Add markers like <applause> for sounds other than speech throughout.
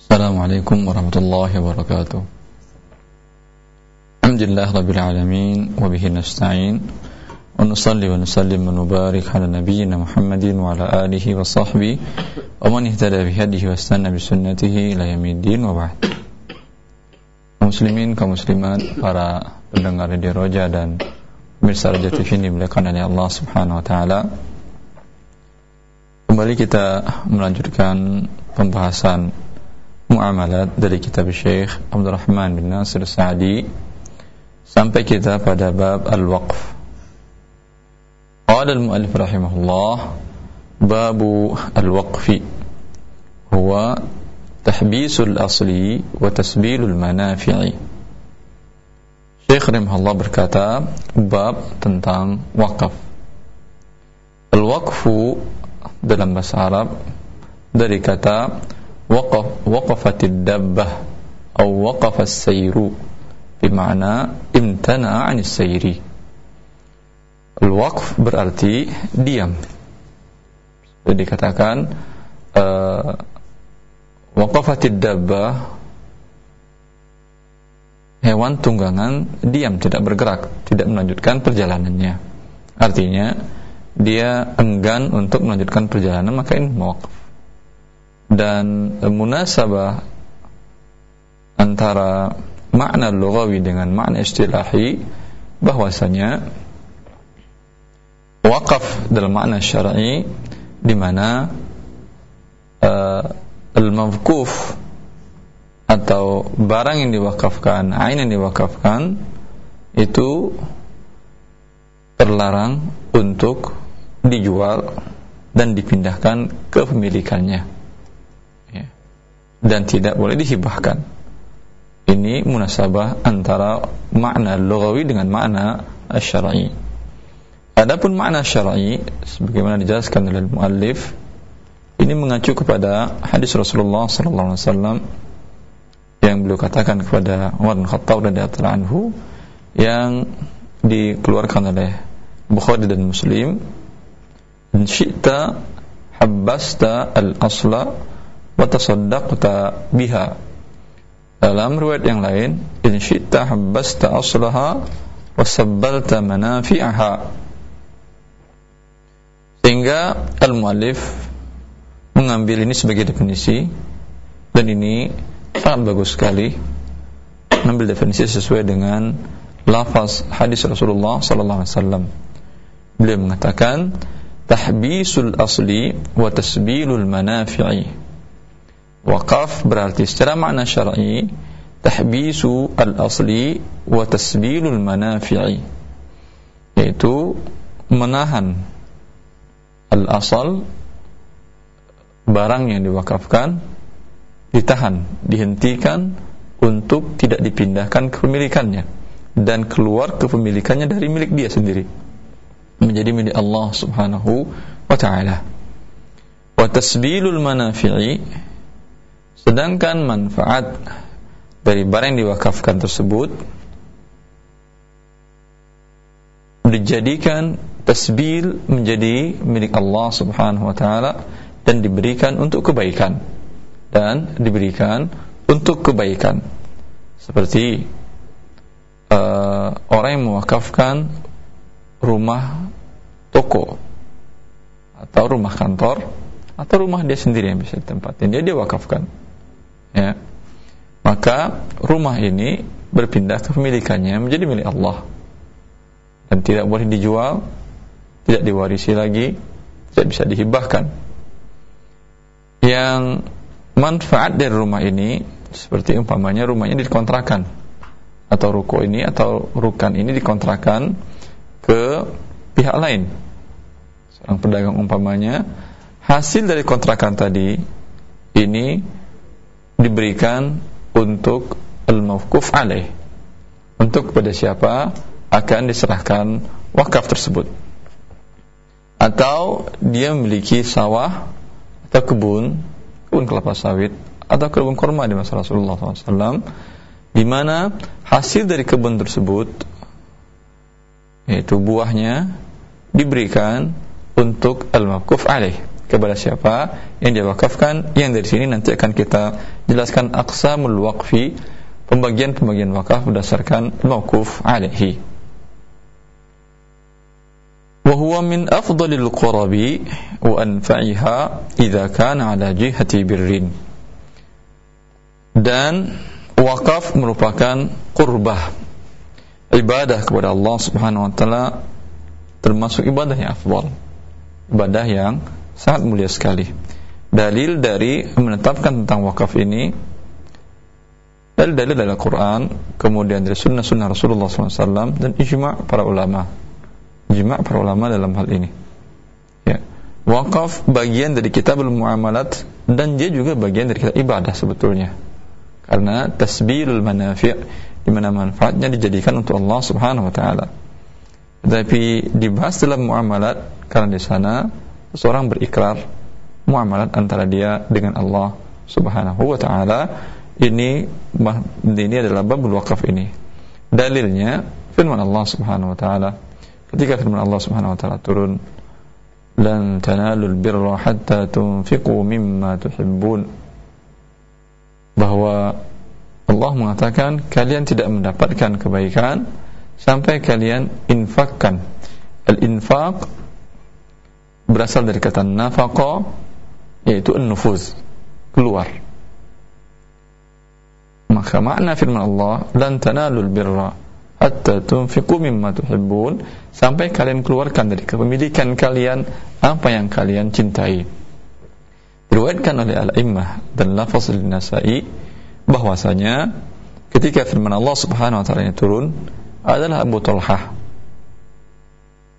السلام عليكم ورحمة الله وبركاته الحمد لله رب العالمين وبه نستعين ونصلي ونسلم ونبارك على نبينا محمد وعلى آله وصحبه ومن اهتدى بهديه واستنى بسنته إلى يوم الدين وبعد muslimin kaum muslimat para pendengar di Roja dan pemirsa Roja TV ini dimuliakan oleh Allah Subhanahu wa taala. Kembali kita melanjutkan pembahasan muamalat dari kitab Syekh Abdul Rahman bin Nasir Sa'di sampai kita pada bab al-waqf. Qala al-muallif rahimahullah babu al-waqfi huwa tahbisul asli wa tasbilul manafi'i Syekh Rahimahullah berkata bab tentang wakaf al-waqfu dalam bahasa Arab dari kata waqaf waqafatid dabbah atau waqafa as-sayru bermakna imtana 'anis sayri al-waqf berarti diam jadi dikatakan uh, Waqafatid dabbah hewan tunggangan diam tidak bergerak, tidak melanjutkan perjalanannya. Artinya dia enggan untuk melanjutkan perjalanan maka ini mawqaf. Dan munasabah antara makna lughawi dengan makna istilahi bahwasanya wakaf dalam makna syar'i di mana uh, al-mawquf atau barang yang diwakafkan, ain yang diwakafkan itu terlarang untuk dijual dan dipindahkan ke pemilikannya ya. Dan tidak boleh dihibahkan. Ini munasabah antara makna lughawi dengan makna syar'i. Adapun makna syar'i sebagaimana dijelaskan oleh muallif ini mengacu kepada hadis Rasulullah sallallahu alaihi wasallam yang beliau katakan kepada Umar bin Khattab radhiyallahu anhu yang dikeluarkan oleh Bukhari dan Muslim in syi'ta al-asla wa tasaddaqta biha dalam riwayat yang lain in syi'ta habbasta aslaha wa manafi'aha sehingga al-muallif mengambil ini sebagai definisi dan ini sangat bagus sekali mengambil definisi sesuai dengan lafaz hadis Rasulullah sallallahu alaihi wasallam. Beliau mengatakan tahbisul asli wa tasbilul manafi'i. Waqaf berarti secara makna syar'i tahbisu al-asli wa tasbilul manafi'i yaitu menahan al-asal barang yang diwakafkan ditahan, dihentikan untuk tidak dipindahkan ke pemilikannya dan keluar ke pemilikannya dari milik dia sendiri menjadi milik Allah Subhanahu wa taala. Wa tasbilul manafi'i sedangkan manfaat dari barang yang diwakafkan tersebut dijadikan tasbil menjadi milik Allah Subhanahu wa taala dan diberikan untuk kebaikan dan diberikan untuk kebaikan. Seperti uh, orang yang mewakafkan rumah toko atau rumah kantor atau rumah dia sendiri yang bisa ditempatin dia dia wakafkan ya. Maka rumah ini berpindah ke pemilikannya menjadi milik Allah. Dan tidak boleh dijual tidak diwarisi lagi tidak bisa dihibahkan. Yang manfaat dari rumah ini seperti umpamanya rumahnya dikontrakan. Atau ruko ini atau rukan ini dikontrakan ke pihak lain. Seorang pedagang umpamanya hasil dari kontrakan tadi ini diberikan untuk al-mawquf alaih. Untuk kepada siapa akan diserahkan wakaf tersebut. Atau dia memiliki sawah atau kebun kebun kelapa sawit atau kebun kurma di masa Rasulullah SAW di mana hasil dari kebun tersebut yaitu buahnya diberikan untuk al-maquf alaih kepada siapa yang dia wakafkan yang dari sini nanti akan kita jelaskan aqsamul waqfi pembagian-pembagian wakaf berdasarkan mauquf alaihi. Wa huwa min afdalil qurabi wa anfa'iha idza kana birrin. Dan wakaf merupakan kurbah ibadah kepada Allah Subhanahu wa taala termasuk ibadah yang afdal ibadah yang sangat mulia sekali. Dalil dari menetapkan tentang wakaf ini dalil-dalil dari Al-Quran kemudian dari sunnah-sunnah Rasulullah SAW dan ijma' para ulama. Ijma' para ulama dalam hal ini. Ya. Wakaf bagian dari kitabul muamalat dan dia juga bagian dari kitab ibadah sebetulnya. Karena tasbilul manafi' di mana manfaatnya dijadikan untuk Allah Subhanahu wa taala. Tapi dibahas dalam muamalat karena di sana seorang berikrar muamalat antara dia dengan Allah Subhanahu wa taala. Ini ini adalah babul wakaf ini. Dalilnya firman Allah Subhanahu wa taala. Ketika firman Allah Subhanahu wa taala turun, "Lan tanalul birra hatta tunfiqu mimma tuhibbun." bahwa Allah mengatakan kalian tidak mendapatkan kebaikan sampai kalian infakkan al-infaq berasal dari kata nafaqa yaitu an-nufuz keluar. Maka makna firman Allah lan tanalul birra hatta tunfiqu mimma tuhibbun sampai kalian keluarkan dari kepemilikan kalian apa yang kalian cintai. Diriwayatkan oleh al-immah dan lafaz al-nasai bahwasanya ketika firman Allah Subhanahu wa taala turun adalah Abu Talhah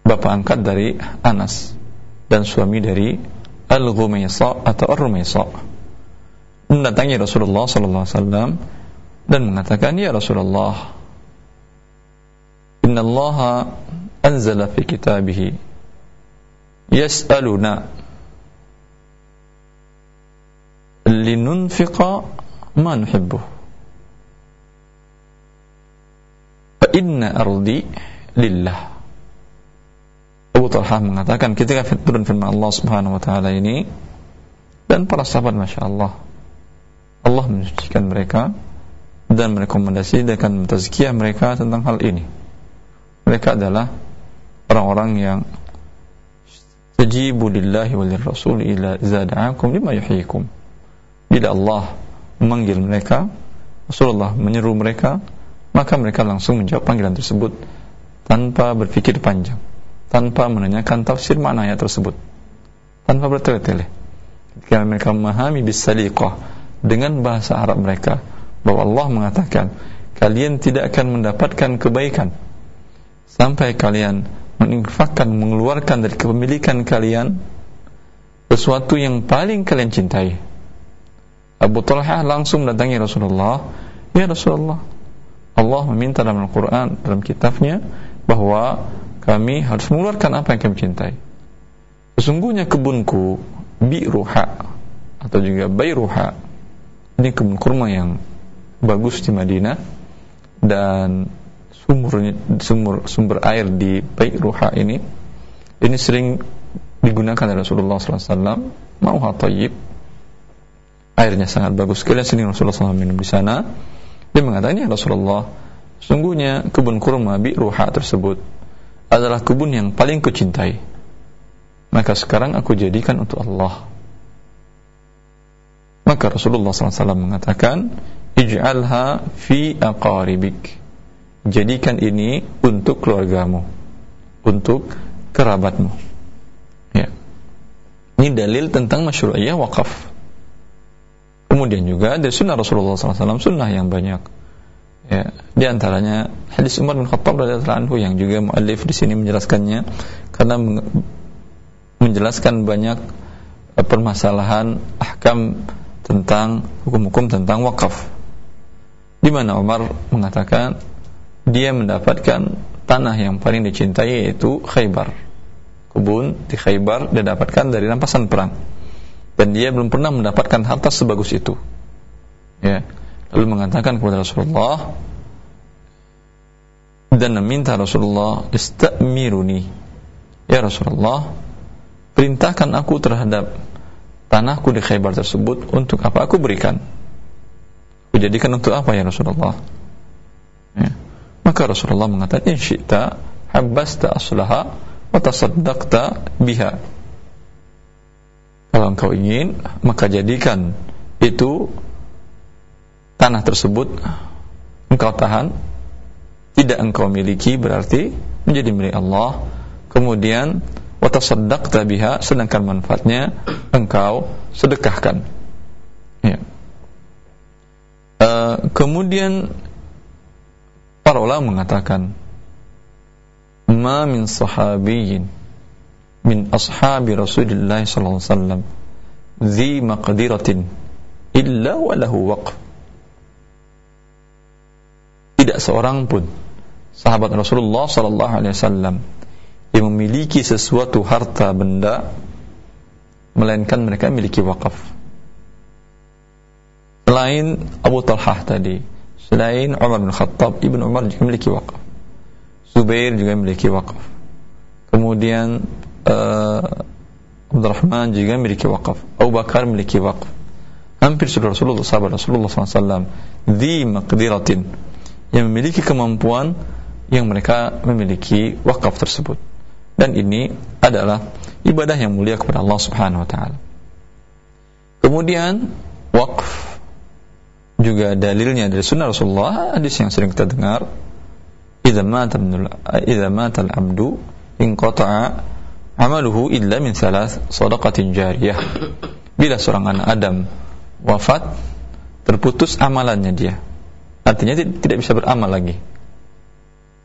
bapak angkat dari Anas dan suami dari Al-Ghumaisa atau Ar-Rumaisa mendatangi Rasulullah sallallahu alaihi wasallam dan mengatakan ya Rasulullah Inna Allah anzala fi kitabih yas'aluna linunfiqa ma nuhibbu fa inna ardi lillah Abu Talha mengatakan ketika turun firman Allah Subhanahu wa taala ini. Dan para sahabat Masya Allah Allah mensucikan mereka dan merekomendasi dan mentazkiyah mereka tentang hal ini. Mereka adalah orang-orang yang tajibu lillahi wa lirrasul ila zada'akum lima yuhyikum. Bila Allah memanggil mereka Rasulullah menyeru mereka maka mereka langsung menjawab panggilan tersebut tanpa berpikir panjang tanpa menanyakan tafsir makna ayat tersebut. Tanpa bertele-tele. Ketika mereka memahami bisaliqah dengan bahasa Arab mereka bahwa Allah mengatakan kalian tidak akan mendapatkan kebaikan. Sampai kalian menginfakkan mengeluarkan dari kepemilikan kalian sesuatu yang paling kalian cintai. Abu Talha langsung mendatangi Rasulullah Ya Rasulullah Allah meminta dalam Al-Quran Dalam kitabnya Bahwa kami harus mengeluarkan apa yang kami cintai. Sesungguhnya kebunku Bi'ruha Atau juga Bayruha Ini kebun kurma yang Bagus di Madinah Dan sumur, sumur, sumber air di Bayruha ini Ini sering digunakan oleh Rasulullah SAW Mauha tayyib. Airnya sangat bagus sekali sering Rasulullah SAW minum di sana. Dia mengatakan ya Rasulullah sungguhnya kebun kurma bi ruha tersebut adalah kebun yang paling kucintai. Maka sekarang aku jadikan untuk Allah. Maka Rasulullah SAW mengatakan ij'alha fi aqaribik. Jadikan ini untuk keluargamu untuk kerabatmu. Ya. Ini dalil tentang masyru'iyah wakaf Kemudian juga dari sunnah Rasulullah SAW sunnah yang banyak. Ya, di antaranya hadis Umar bin Khattab radhiyallahu anhu yang juga muallif di sini menjelaskannya karena menjelaskan banyak eh, permasalahan ahkam tentang hukum-hukum tentang wakaf. Di mana Umar mengatakan dia mendapatkan tanah yang paling dicintai yaitu Khaybar. Kebun di Khaybar dia dapatkan dari rampasan perang dan dia belum pernah mendapatkan harta sebagus itu. Ya. Lalu mengatakan kepada Rasulullah dan meminta Rasulullah istamiruni. Ya Rasulullah, perintahkan aku terhadap tanahku di Khaybar tersebut untuk apa aku berikan. kujadikan untuk apa ya Rasulullah ya. maka Rasulullah mengatakan in syi'ta habbasta aslaha wa tasaddaqta biha kalau engkau ingin maka jadikan itu tanah tersebut engkau tahan tidak engkau miliki berarti menjadi milik Allah. Kemudian watasaddaqta biha sedangkan manfaatnya engkau sedekahkan. Ya. Uh, kemudian para ulama mengatakan ma min sahabiyyin min ashabi Rasulullah sallallahu alaihi wasallam zi maqdiratin illa wa lahu waqf tidak seorang pun. Sahabat Rasulullah sallallahu alaihi wasallam yang memiliki sesuatu harta benda melainkan mereka memiliki wakaf. Selain Abu Talhah tadi selain Umar bin Khattab Ibn Umar juga memiliki wakaf. Zubair juga memiliki wakaf. Kemudian uh, Abdurrahman juga memiliki wakaf. Abu Bakar memiliki wakaf. Hampir seluruh Rasulullah sahabat Rasulullah SAW di maqdiratin yang memiliki kemampuan yang mereka memiliki wakaf tersebut. Dan ini adalah ibadah yang mulia kepada Allah Subhanahu wa taala. Kemudian wakaf juga dalilnya dari sunnah Rasulullah hadis yang sering kita dengar. Idza mata al-abdu inqata'a amaluhu illa min thalath sadaqatin jariyah. Bila seorang anak Adam wafat terputus amalannya dia artinya tidak bisa beramal lagi.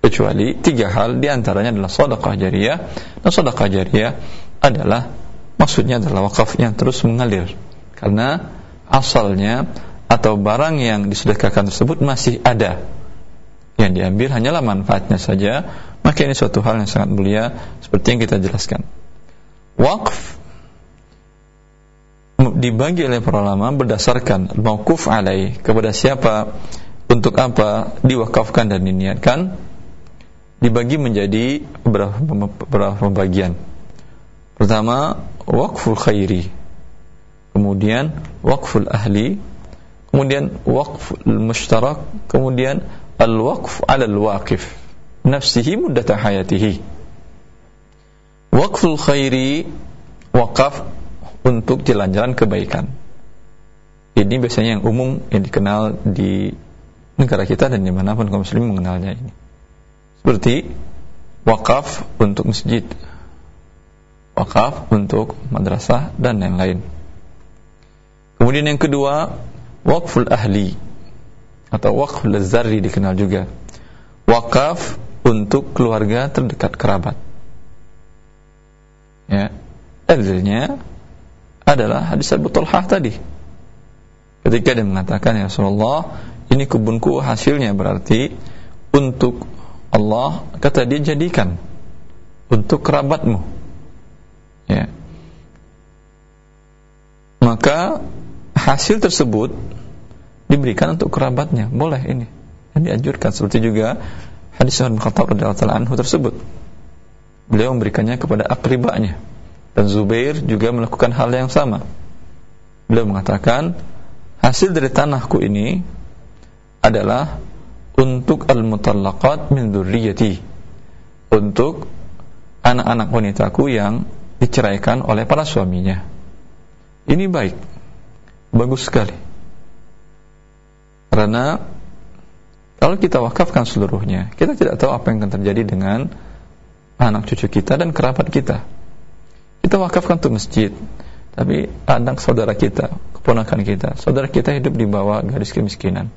Kecuali tiga hal di antaranya adalah sedekah jariyah. Dan sedekah jariyah adalah maksudnya adalah wakaf yang terus mengalir. Karena asalnya atau barang yang disedekahkan tersebut masih ada. Yang diambil hanyalah manfaatnya saja. Maka ini suatu hal yang sangat mulia seperti yang kita jelaskan. Wakaf dibagi oleh para ulama berdasarkan mauquf alai kepada siapa untuk apa diwakafkan dan diniatkan dibagi menjadi beberapa, pembagian. Pertama, wakful khairi. Kemudian wakful ahli, kemudian wakful mushtarak, kemudian al-waqf 'ala al-waqif nafsihi muddat hayatihi. Wakful khairi wakaf untuk jalan-jalan kebaikan. Ini biasanya yang umum yang dikenal di negara kita dan di mana pun kaum muslim mengenalnya ini. Seperti wakaf untuk masjid wakaf untuk madrasah dan lain-lain. Kemudian yang kedua wakful ahli atau wakful zarri dikenal juga. Wakaf untuk keluarga terdekat kerabat. Ya dalilnya adalah hadis Abu Talhah tadi. Ketika dia mengatakan ya Rasulullah ini kebunku hasilnya berarti untuk Allah kata dia jadikan untuk kerabatmu. Ya. Maka hasil tersebut diberikan untuk kerabatnya. Boleh ini. Yang dianjurkan. Seperti juga hadis Umar bin Khattab radhiyallahu anhu tersebut. Beliau memberikannya kepada akribanya. Dan Zubair juga melakukan hal yang sama. Beliau mengatakan hasil dari tanahku ini adalah untuk al-mutallaqat min dzurriyyati untuk anak-anak wanitaku yang diceraikan oleh para suaminya. Ini baik. Bagus sekali. Karena kalau kita wakafkan seluruhnya kita tidak tahu apa yang akan terjadi dengan anak cucu kita dan kerabat kita. Kita wakafkan untuk masjid tapi anak saudara kita keponakan kita saudara kita hidup di bawah garis kemiskinan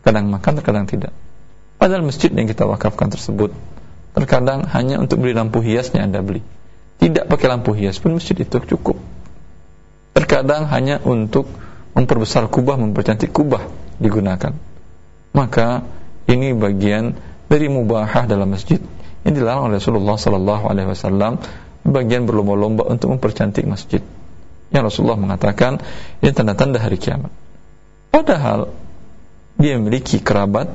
Kadang makan, terkadang tidak. Padahal masjid yang kita wakafkan tersebut terkadang hanya untuk beli lampu hiasnya Anda beli. Tidak pakai lampu hias pun masjid itu cukup. Terkadang hanya untuk memperbesar kubah, mempercantik kubah digunakan. Maka ini bagian dari mubahah dalam masjid yang dilarang oleh Rasulullah sallallahu alaihi wasallam bagian berlomba-lomba untuk mempercantik masjid. Yang Rasulullah mengatakan ini tanda-tanda hari kiamat. Padahal dia memiliki kerabat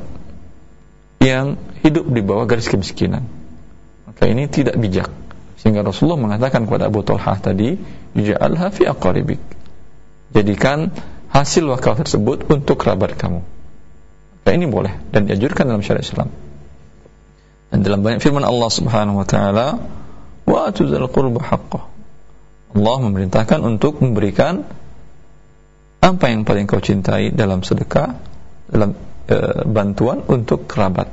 yang hidup di bawah garis kemiskinan maka ini tidak bijak sehingga Rasulullah mengatakan kepada Abu Talha tadi ja'alha fi aqaribik jadikan hasil wakaf tersebut untuk kerabat kamu. Nah, ini boleh dan dianjurkan dalam syariat Islam. Dan dalam banyak firman Allah Subhanahu wa taala, "Wa atuzal qurba haqqah." Allah memerintahkan untuk memberikan apa yang paling kau cintai dalam sedekah, dalam e, bantuan untuk kerabat.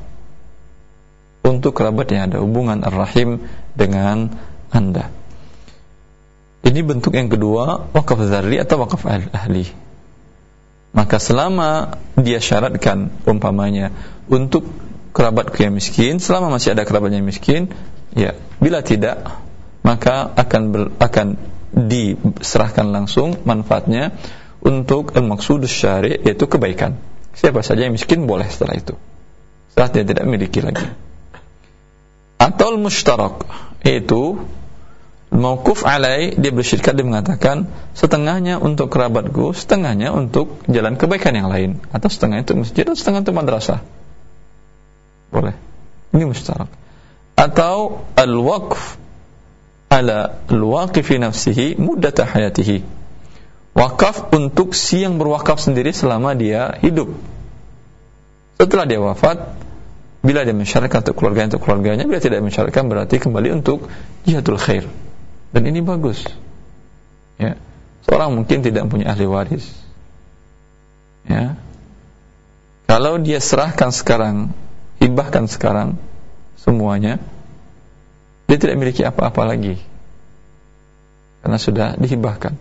Untuk kerabat yang ada hubungan ar-rahim dengan Anda. Ini bentuk yang kedua, wakaf zarri atau wakaf ahli. Maka selama dia syaratkan umpamanya untuk kerabat yang miskin, selama masih ada kerabatnya miskin, ya, bila tidak maka akan ber, akan diserahkan langsung manfaatnya untuk al-maksud syari yaitu kebaikan. Siapa saja yang miskin boleh setelah itu. Setelah dia tidak memiliki lagi. Atau al-mushtarak yaitu Mauquf alai dia bersyirikat dia mengatakan setengahnya untuk kerabatku, setengahnya untuk jalan kebaikan yang lain atau setengah untuk masjid atau setengah untuk madrasah. Boleh. Ini mustarak. Atau al-waqf ala al-waqifi nafsihi muddata hayatihi wakaf untuk si yang berwakaf sendiri selama dia hidup. Setelah dia wafat, bila dia mensyaratkan untuk keluarganya untuk keluarganya, bila tidak mensyaratkan berarti kembali untuk jihadul khair. Dan ini bagus. Ya. Seorang mungkin tidak punya ahli waris. Ya. Kalau dia serahkan sekarang, hibahkan sekarang semuanya, dia tidak memiliki apa-apa lagi. Karena sudah dihibahkan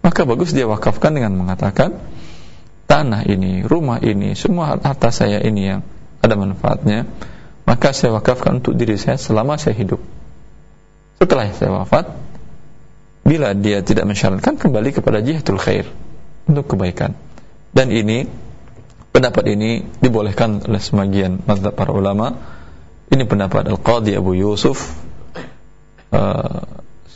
maka bagus dia wakafkan dengan mengatakan tanah ini, rumah ini, semua harta saya ini yang ada manfaatnya, maka saya wakafkan untuk diri saya selama saya hidup. Setelah saya wafat, bila dia tidak mensyaratkan kembali kepada jihadul khair untuk kebaikan. Dan ini pendapat ini dibolehkan oleh sebagian mazhab para ulama. Ini pendapat Al-Qadhi Abu Yusuf uh,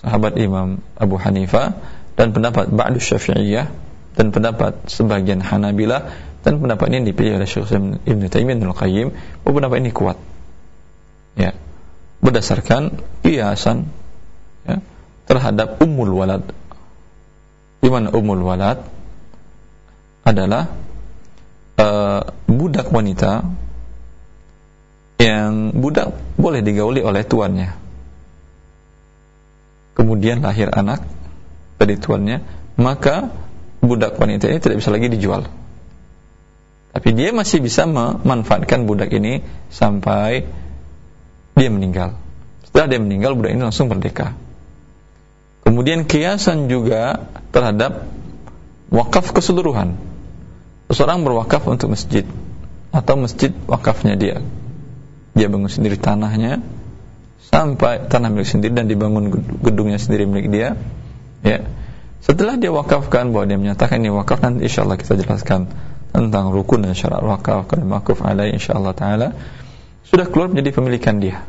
sahabat Imam Abu Hanifah dan pendapat Ba'du Syafi'iyah dan pendapat sebagian Hanabilah dan pendapat ini dipilih oleh Syekh Ibn Taimiyah dan Al-Qayyim bahwa pendapat ini kuat. Ya. Berdasarkan kiasan ya, terhadap ummul walad. Di mana walad adalah uh, budak wanita yang budak boleh digauli oleh tuannya. Kemudian lahir anak dari tuannya, maka budak wanita ini tidak bisa lagi dijual. Tapi dia masih bisa memanfaatkan budak ini sampai dia meninggal. Setelah dia meninggal, budak ini langsung merdeka. Kemudian kiasan juga terhadap wakaf keseluruhan. Seseorang berwakaf untuk masjid atau masjid wakafnya dia. Dia bangun sendiri tanahnya sampai tanah milik sendiri dan dibangun gedungnya sendiri milik dia Ya. Setelah dia wakafkan bahwa dia menyatakan ini wakaf nanti insyaallah kita jelaskan tentang rukun dan syarat wakaf kalau wakaf alai insyaallah taala sudah keluar menjadi pemilikan dia.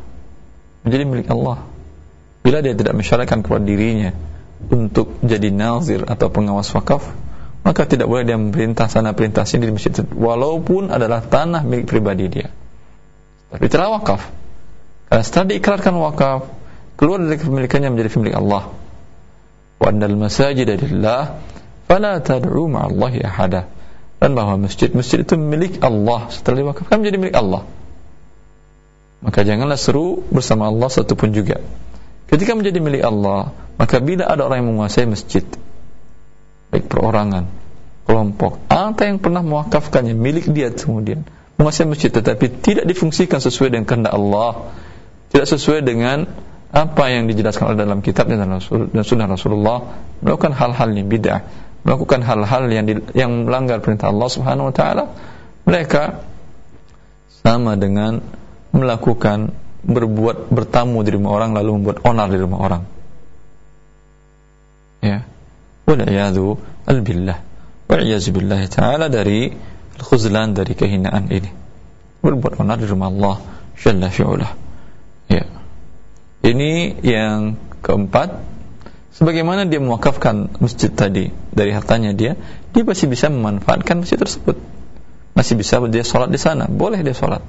Menjadi milik Allah. Bila dia tidak mensyaratkan kepada dirinya untuk jadi nazir atau pengawas wakaf, maka tidak boleh dia memerintah sana perintah sini di masjid walaupun adalah tanah milik pribadi dia. Tapi telah wakaf. Karena setelah diikrarkan wakaf, keluar dari kepemilikannya menjadi milik Allah wa annal masajida lillah fala tad'u ma'allahi ahada dan bahwa masjid-masjid itu milik Allah. Setelah diwakafkan menjadi milik Allah. Maka janganlah seru bersama Allah satupun juga. Ketika menjadi milik Allah maka bila ada orang yang menguasai masjid baik perorangan kelompok atau yang pernah mewakafkannya milik dia kemudian menguasai masjid tetapi tidak difungsikan sesuai dengan kehendak Allah tidak sesuai dengan apa yang dijelaskan oleh dalam kitab dan, Rasul, dan sunnah Rasulullah melakukan hal-hal yang bid'ah melakukan hal-hal yang di, yang melanggar perintah Allah Subhanahu wa taala mereka sama dengan melakukan berbuat bertamu di rumah orang lalu membuat onar di rumah orang. Ya. Wal albillah wal billah taala dari khuzlan dari kehinaan ini. Berbuat onar di rumah Allah jalla fi'ulah. Ya ini yang keempat, sebagaimana dia mewakafkan masjid tadi dari hartanya dia, dia masih bisa memanfaatkan masjid tersebut. Masih bisa dia sholat di sana, boleh dia sholat.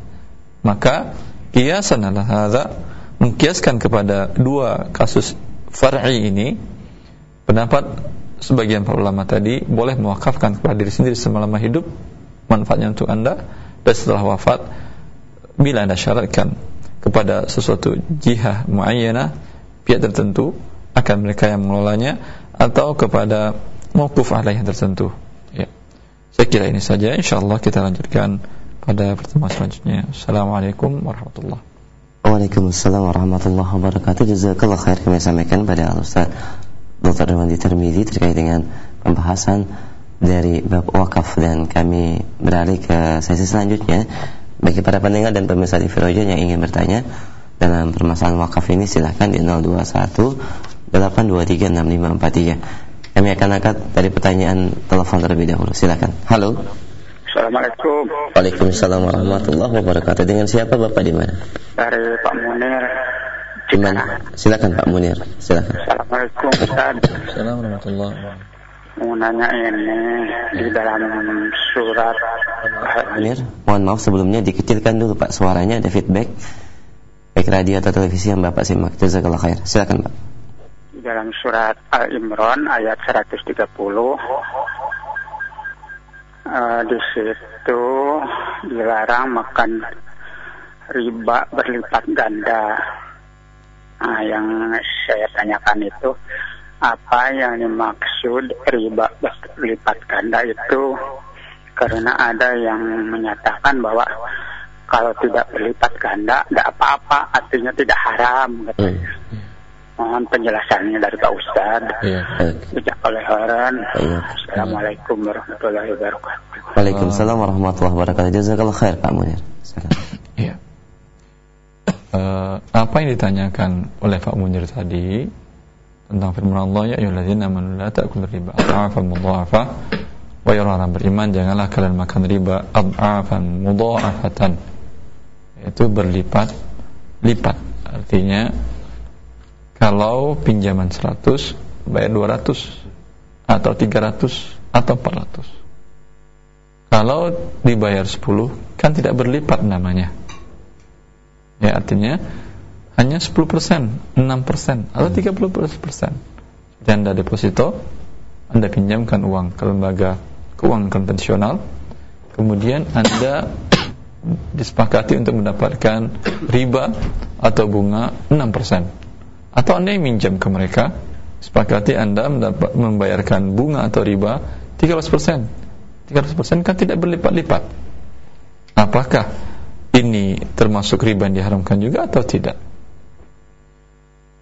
Maka kiasan adalah hadza mengkiaskan kepada dua kasus far'i ini pendapat sebagian para ulama tadi boleh mewakafkan kepada diri sendiri selama hidup manfaatnya untuk anda dan setelah wafat bila anda syaratkan kepada sesuatu jihah muayyana pihak tertentu akan mereka yang mengelolanya atau kepada alaih yang tertentu. Ya. saya kira ini saja. Insyaallah kita lanjutkan pada pertemuan selanjutnya. Assalamualaikum warahmatullahi Waalaikumsalam warahmatullahi wabarakatuh. Jazakallah khair kami sampaikan pada Ustaz Dr. Dewan Tirmidzi terkait dengan pembahasan dari bab wakaf. Dan kami beralih ke sesi selanjutnya bagi para pendengar dan pemirsa di Firoja yang ingin bertanya dalam permasalahan wakaf ini silahkan di 021 823 6543 kami akan angkat dari pertanyaan telepon terlebih dahulu. Silahkan halo. Assalamualaikum. Waalaikumsalam warahmatullahi wabarakatuh. Dengan siapa Bapak di mana? dari Pak Munir. Di mana? Silakan Pak Munir. Silakan. Assalamualaikum Ustaz. Assalamualaikum warahmatullahi wabarakatuh mau nanya ini di dalam surat. Munir, mohon maaf sebelumnya dikecilkan dulu Pak suaranya ada feedback. Baik radio atau televisi yang Bapak simak. Jazakallah khair. Silakan Pak. Di dalam surat Al Imran ayat 130 eh, di situ dilarang makan riba berlipat ganda. Nah, yang saya tanyakan itu apa yang dimaksud riba berlipat ganda itu karena ada yang menyatakan bahwa kalau tidak berlipat ganda tidak apa-apa artinya tidak haram gitu. Hmm. Mohon penjelasannya dari Pak Ustad. Iya. Sejak oleh Haran. Iya. Assalamualaikum warahmatullahi wabarakatuh. Waalaikumsalam warahmatullahi wabarakatuh jazakallah khair Pak Munir Iya. Eh, apa yang ditanyakan oleh Pak Munir tadi tentang firman Allah ya ayyuhalladzina amanu la ta'kulu riba adhafan mudha'afa wa ya orang beriman janganlah kalian makan riba adhafan mudha'afatan. Itu berlipat lipat. Artinya kalau pinjaman 100 bayar 200 atau 300 atau 400 kalau dibayar 10 kan tidak berlipat namanya. Ya artinya hanya 10%, 6% atau 30%. Seperti Anda deposito, Anda pinjamkan uang ke lembaga keuangan konvensional, kemudian Anda <coughs> disepakati untuk mendapatkan riba atau bunga 6%. Atau Anda yang minjam ke mereka, sepakati Anda mendapat, membayarkan bunga atau riba 13%. 13% kan tidak berlipat-lipat. Apakah ini termasuk riba yang diharamkan juga atau tidak?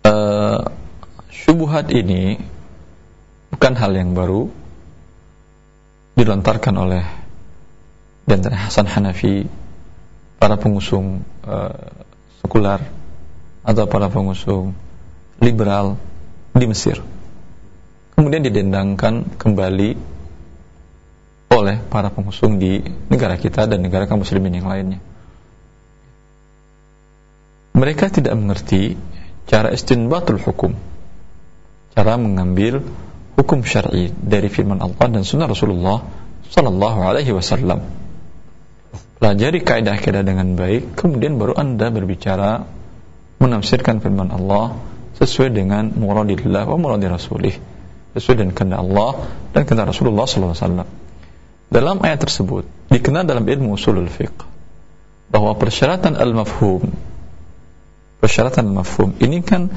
Uh, syubhat ini bukan hal yang baru dilontarkan oleh dan Hasan Hanafi para pengusung uh, sekular atau para pengusung liberal di Mesir. Kemudian didendangkan kembali oleh para pengusung di negara kita dan negara kaum muslimin yang lainnya. Mereka tidak mengerti cara istinbatul hukum. Cara mengambil hukum syar'i dari firman Allah dan sunnah Rasulullah sallallahu alaihi wasallam. Pelajari kaidah-kaidah dengan baik kemudian baru Anda berbicara menafsirkan firman Allah sesuai dengan muradillah wa muradi rasulih sesuai dengan kehendak Allah dan kehendak Rasulullah sallallahu alaihi wasallam. Dalam ayat tersebut dikenal dalam ilmu usulul fiqh bahwa persyaratan al-mafhum persyaratan mafhum. Ini kan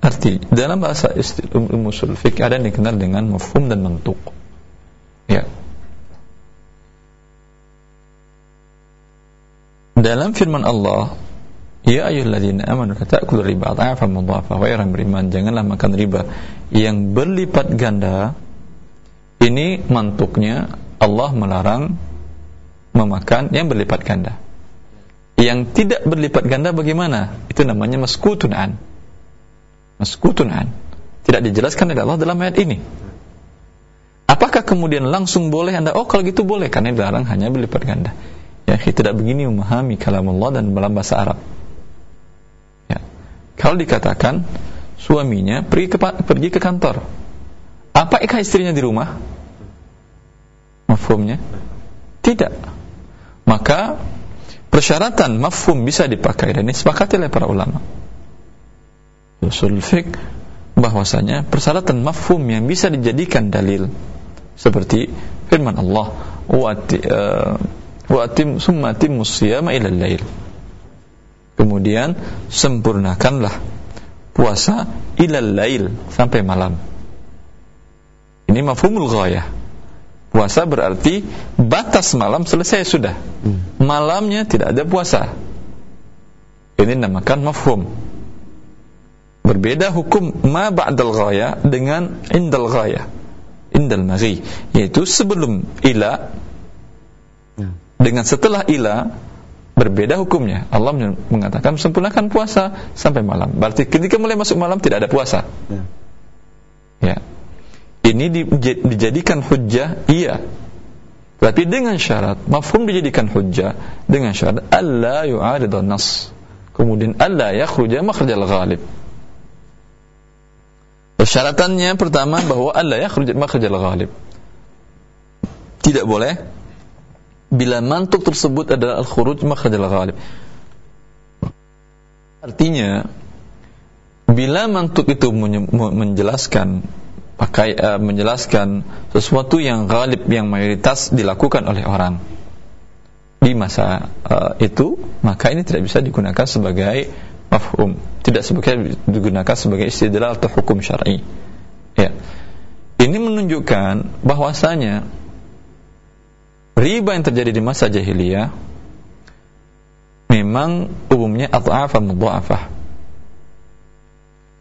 arti dalam bahasa ilmu usul fikih ada yang dikenal dengan mafhum dan bentuk ya. Dalam firman Allah Ya ayyuhalladzina amanu la ta'kulu riba adhafan mudhafa wa orang beriman janganlah makan riba yang berlipat ganda. Ini mantuknya Allah melarang memakan yang berlipat ganda yang tidak berlipat ganda bagaimana? Itu namanya maskutun an. Maskutun an. Tidak dijelaskan oleh Allah dalam ayat ini. Apakah kemudian langsung boleh Anda? Oh, kalau gitu boleh karena dilarang hanya berlipat ganda. Ya, tidak begini memahami kalam Allah dan dalam bahasa Arab. Ya. Kalau dikatakan suaminya pergi ke pergi ke kantor. Apa ikhlas istrinya di rumah? Mafhumnya? Tidak. Maka persyaratan mafhum bisa dipakai dan disepakati oleh para ulama. Usul fiqh bahwasanya persyaratan mafhum yang bisa dijadikan dalil seperti firman Allah wa atim summa atimmus siyama ila lail. Kemudian sempurnakanlah puasa ilal lail sampai malam. Ini mafhumul ghayah puasa berarti batas malam selesai sudah. Hmm. malamnya tidak ada puasa. Ini namakan mafhum. Berbeda hukum ma ba'dal ghaya dengan indal ghaya indal maghi yaitu sebelum ila. Hmm. dengan setelah ila berbeda hukumnya. Allah mengatakan sempurnakan puasa sampai malam. Berarti ketika mulai masuk malam tidak ada puasa. Ya, ya. Ini dijadikan hujjah iya. Tapi dengan syarat mafhum dijadikan hujjah dengan syarat alla yu'arid nas kemudian alla yakhruja makhrajal ghalib. Persyaratannya pertama bahwa alla yakhruja makhrajal ghalib. Tidak boleh bila mantuk tersebut adalah al-khuruj makhrajal ghalib. Artinya bila mantuk itu menjelaskan pakai uh, menjelaskan sesuatu yang ghalib yang mayoritas dilakukan oleh orang. Di masa uh, itu maka ini tidak bisa digunakan sebagai mafhum. Tidak sebagai digunakan sebagai istidlal atau hukum syar'i. Ya. Ini menunjukkan bahwasanya riba yang terjadi di masa jahiliyah memang umumnya at'afa mudha'afah.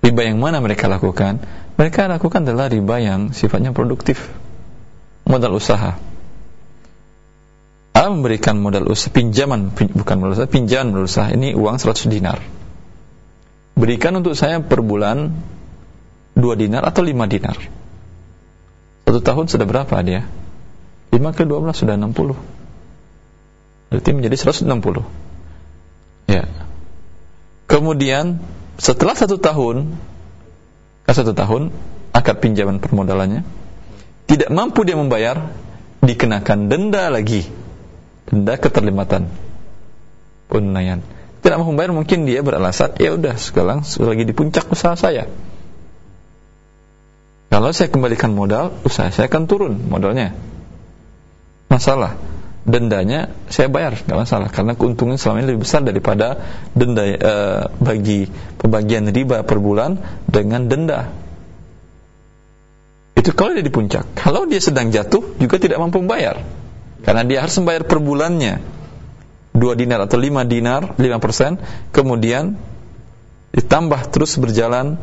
Riba yang mana mereka lakukan mereka lakukan adalah riba yang sifatnya produktif. Modal usaha. A memberikan modal usaha pinjaman bukan modal usaha pinjaman modal usaha. Ini uang 100 dinar. Berikan untuk saya per bulan 2 dinar atau 5 dinar. Satu tahun sudah berapa dia? 5 ke 12 sudah 60 Berarti menjadi 160 Ya. Kemudian Setelah satu tahun Satu tahun Akad pinjaman permodalannya. Tidak mampu dia membayar Dikenakan denda lagi. Denda keterlibatan. Penunaian Tidak mampu membayar mungkin dia beralasan Ya udah sekarang lagi di puncak usaha saya. Kalau saya kembalikan modal Usaha saya akan turun modalnya. Masalah dendanya saya bayar nggak masalah. Karena keuntungan selama ini lebih besar daripada denda e, bagi pembagian riba per bulan dengan denda. Itu kalau dia di puncak. Kalau dia sedang jatuh juga tidak mampu membayar. Karena dia harus membayar per bulannya. 2 dinar atau 5 dinar 5% kemudian ditambah terus berjalan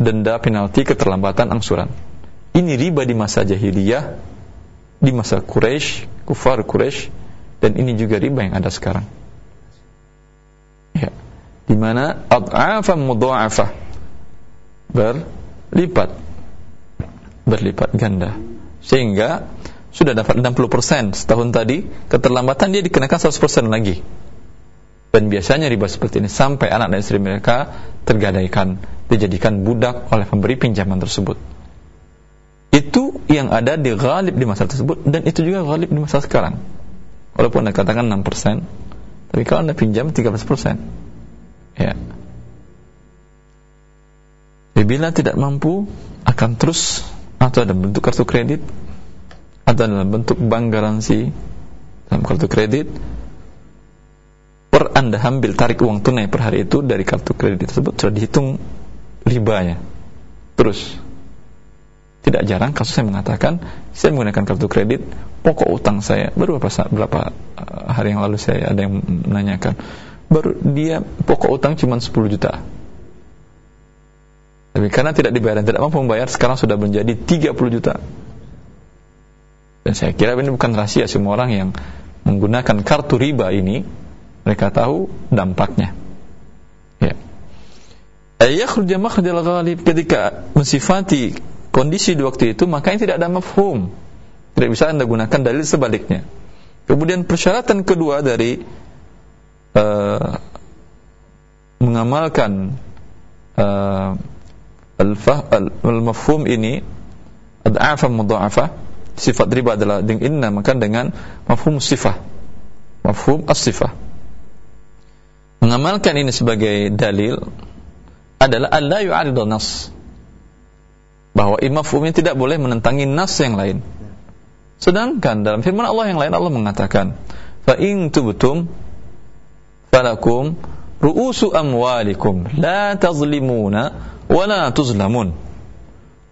denda penalti keterlambatan angsuran. Ini riba di masa jahiliyah di masa Quraisy, kufar Quraisy dan ini juga riba yang ada sekarang. Ya. Di mana ad'afa mudha'afah. Berlipat. Berlipat ganda. Sehingga sudah dapat 60% setahun tadi keterlambatan dia dikenakan 100% lagi. Dan biasanya riba seperti ini sampai anak dan istri mereka tergadaikan dijadikan budak oleh pemberi pinjaman tersebut. Itu yang ada di ghalib di masa tersebut dan itu juga ghalib di masa sekarang. Walaupun anda katakan 6% tapi kalau anda pinjam 13% ya. Bila tidak mampu akan terus atau dalam bentuk kartu kredit atau dalam bentuk bank garansi dalam kartu kredit per anda ambil tarik uang tunai per hari itu dari kartu kredit tersebut sudah dihitung ribanya terus tidak jarang kasus saya mengatakan saya menggunakan kartu kredit pokok utang saya. Baru beberapa berapa eh, hari yang lalu saya ada yang menanyakan baru dia pokok utang cuma 10 juta. Tapi karena tidak dibayar tidak mampu membayar sekarang sudah menjadi 30 juta. Dan saya kira ini bukan rahasia semua orang yang menggunakan kartu riba ini. Mereka tahu dampaknya. Ya. Ayakhruja makhrajal ketika mensifati kondisi di waktu itu makanya tidak ada mafhum. Tidak bisa anda gunakan dalil sebaliknya. Kemudian persyaratan kedua dari uh, mengamalkan uh, al-mafhum ini ad'afa mudha'afa sifat riba adalah dengan maka dengan mafhum sifah. Mafhum as-sifah. Mengamalkan ini sebagai dalil adalah Allah yu'aridu nas bahwa ini tidak boleh menentangi nas yang lain. Sedangkan dalam firman Allah yang lain Allah mengatakan, "Fa in tubtum falakum ru'usu amwalikum la tazlimuna wa la tuzlamun."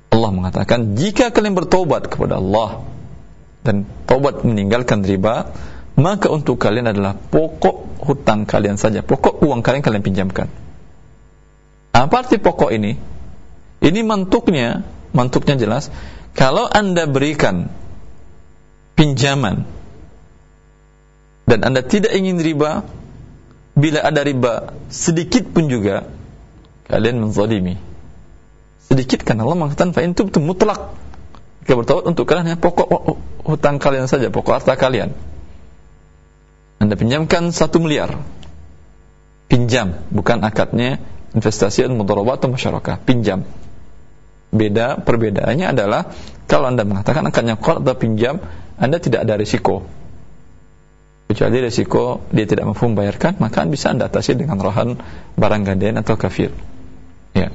Allah mengatakan, "Jika kalian bertobat kepada Allah dan tobat meninggalkan riba, maka untuk kalian adalah pokok hutang kalian saja, pokok uang kalian kalian pinjamkan." Apa arti pokok ini? Ini mantuknya, mantuknya jelas. Kalau Anda berikan pinjaman dan Anda tidak ingin riba, bila ada riba sedikit pun juga kalian menzalimi. Sedikit kan Allah mengatakan fa tubtum mutlak. Jika bertaubat untuk kalian hanya pokok hutang kalian saja, pokok harta kalian. Anda pinjamkan satu miliar. Pinjam, bukan akadnya investasi dan mudharabah atau masyarakat pinjam beda perbedaannya adalah kalau anda mengatakan akan qard atau pinjam anda tidak ada risiko. Kecuali risiko dia tidak mampu membayarkan maka bisa anda atasi dengan rohan barang gadaian atau kafir. Ya.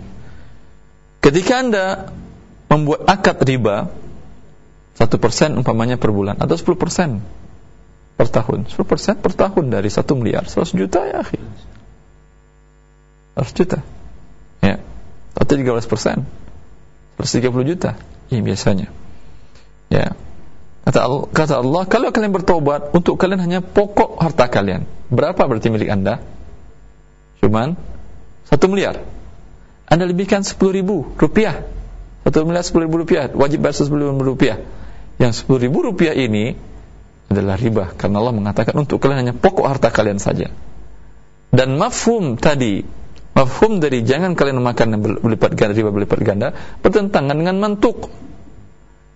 Ketika anda membuat akad riba satu persen umpamanya per bulan atau sepuluh persen per tahun. sepuluh persen per tahun dari satu miliar seratus juta ya akhir 100 juta. Ya. Atau 13 persen 130 juta? Ini biasanya. Ya. Kata Allah, kata Allah kalau kalian bertobat untuk kalian hanya pokok harta kalian. Berapa berarti milik anda? Cuman satu miliar. Anda lebihkan 10 ribu rupiah. Satu miliar 10 ribu rupiah. Wajib bayar 10 ribu rupiah. Yang 10 ribu rupiah ini adalah riba karena Allah mengatakan untuk kalian hanya pokok harta kalian saja. Dan mafhum tadi Mafhum dari jangan kalian memakan berlipat ganda riba berlipat ganda bertentangan dengan mantuk.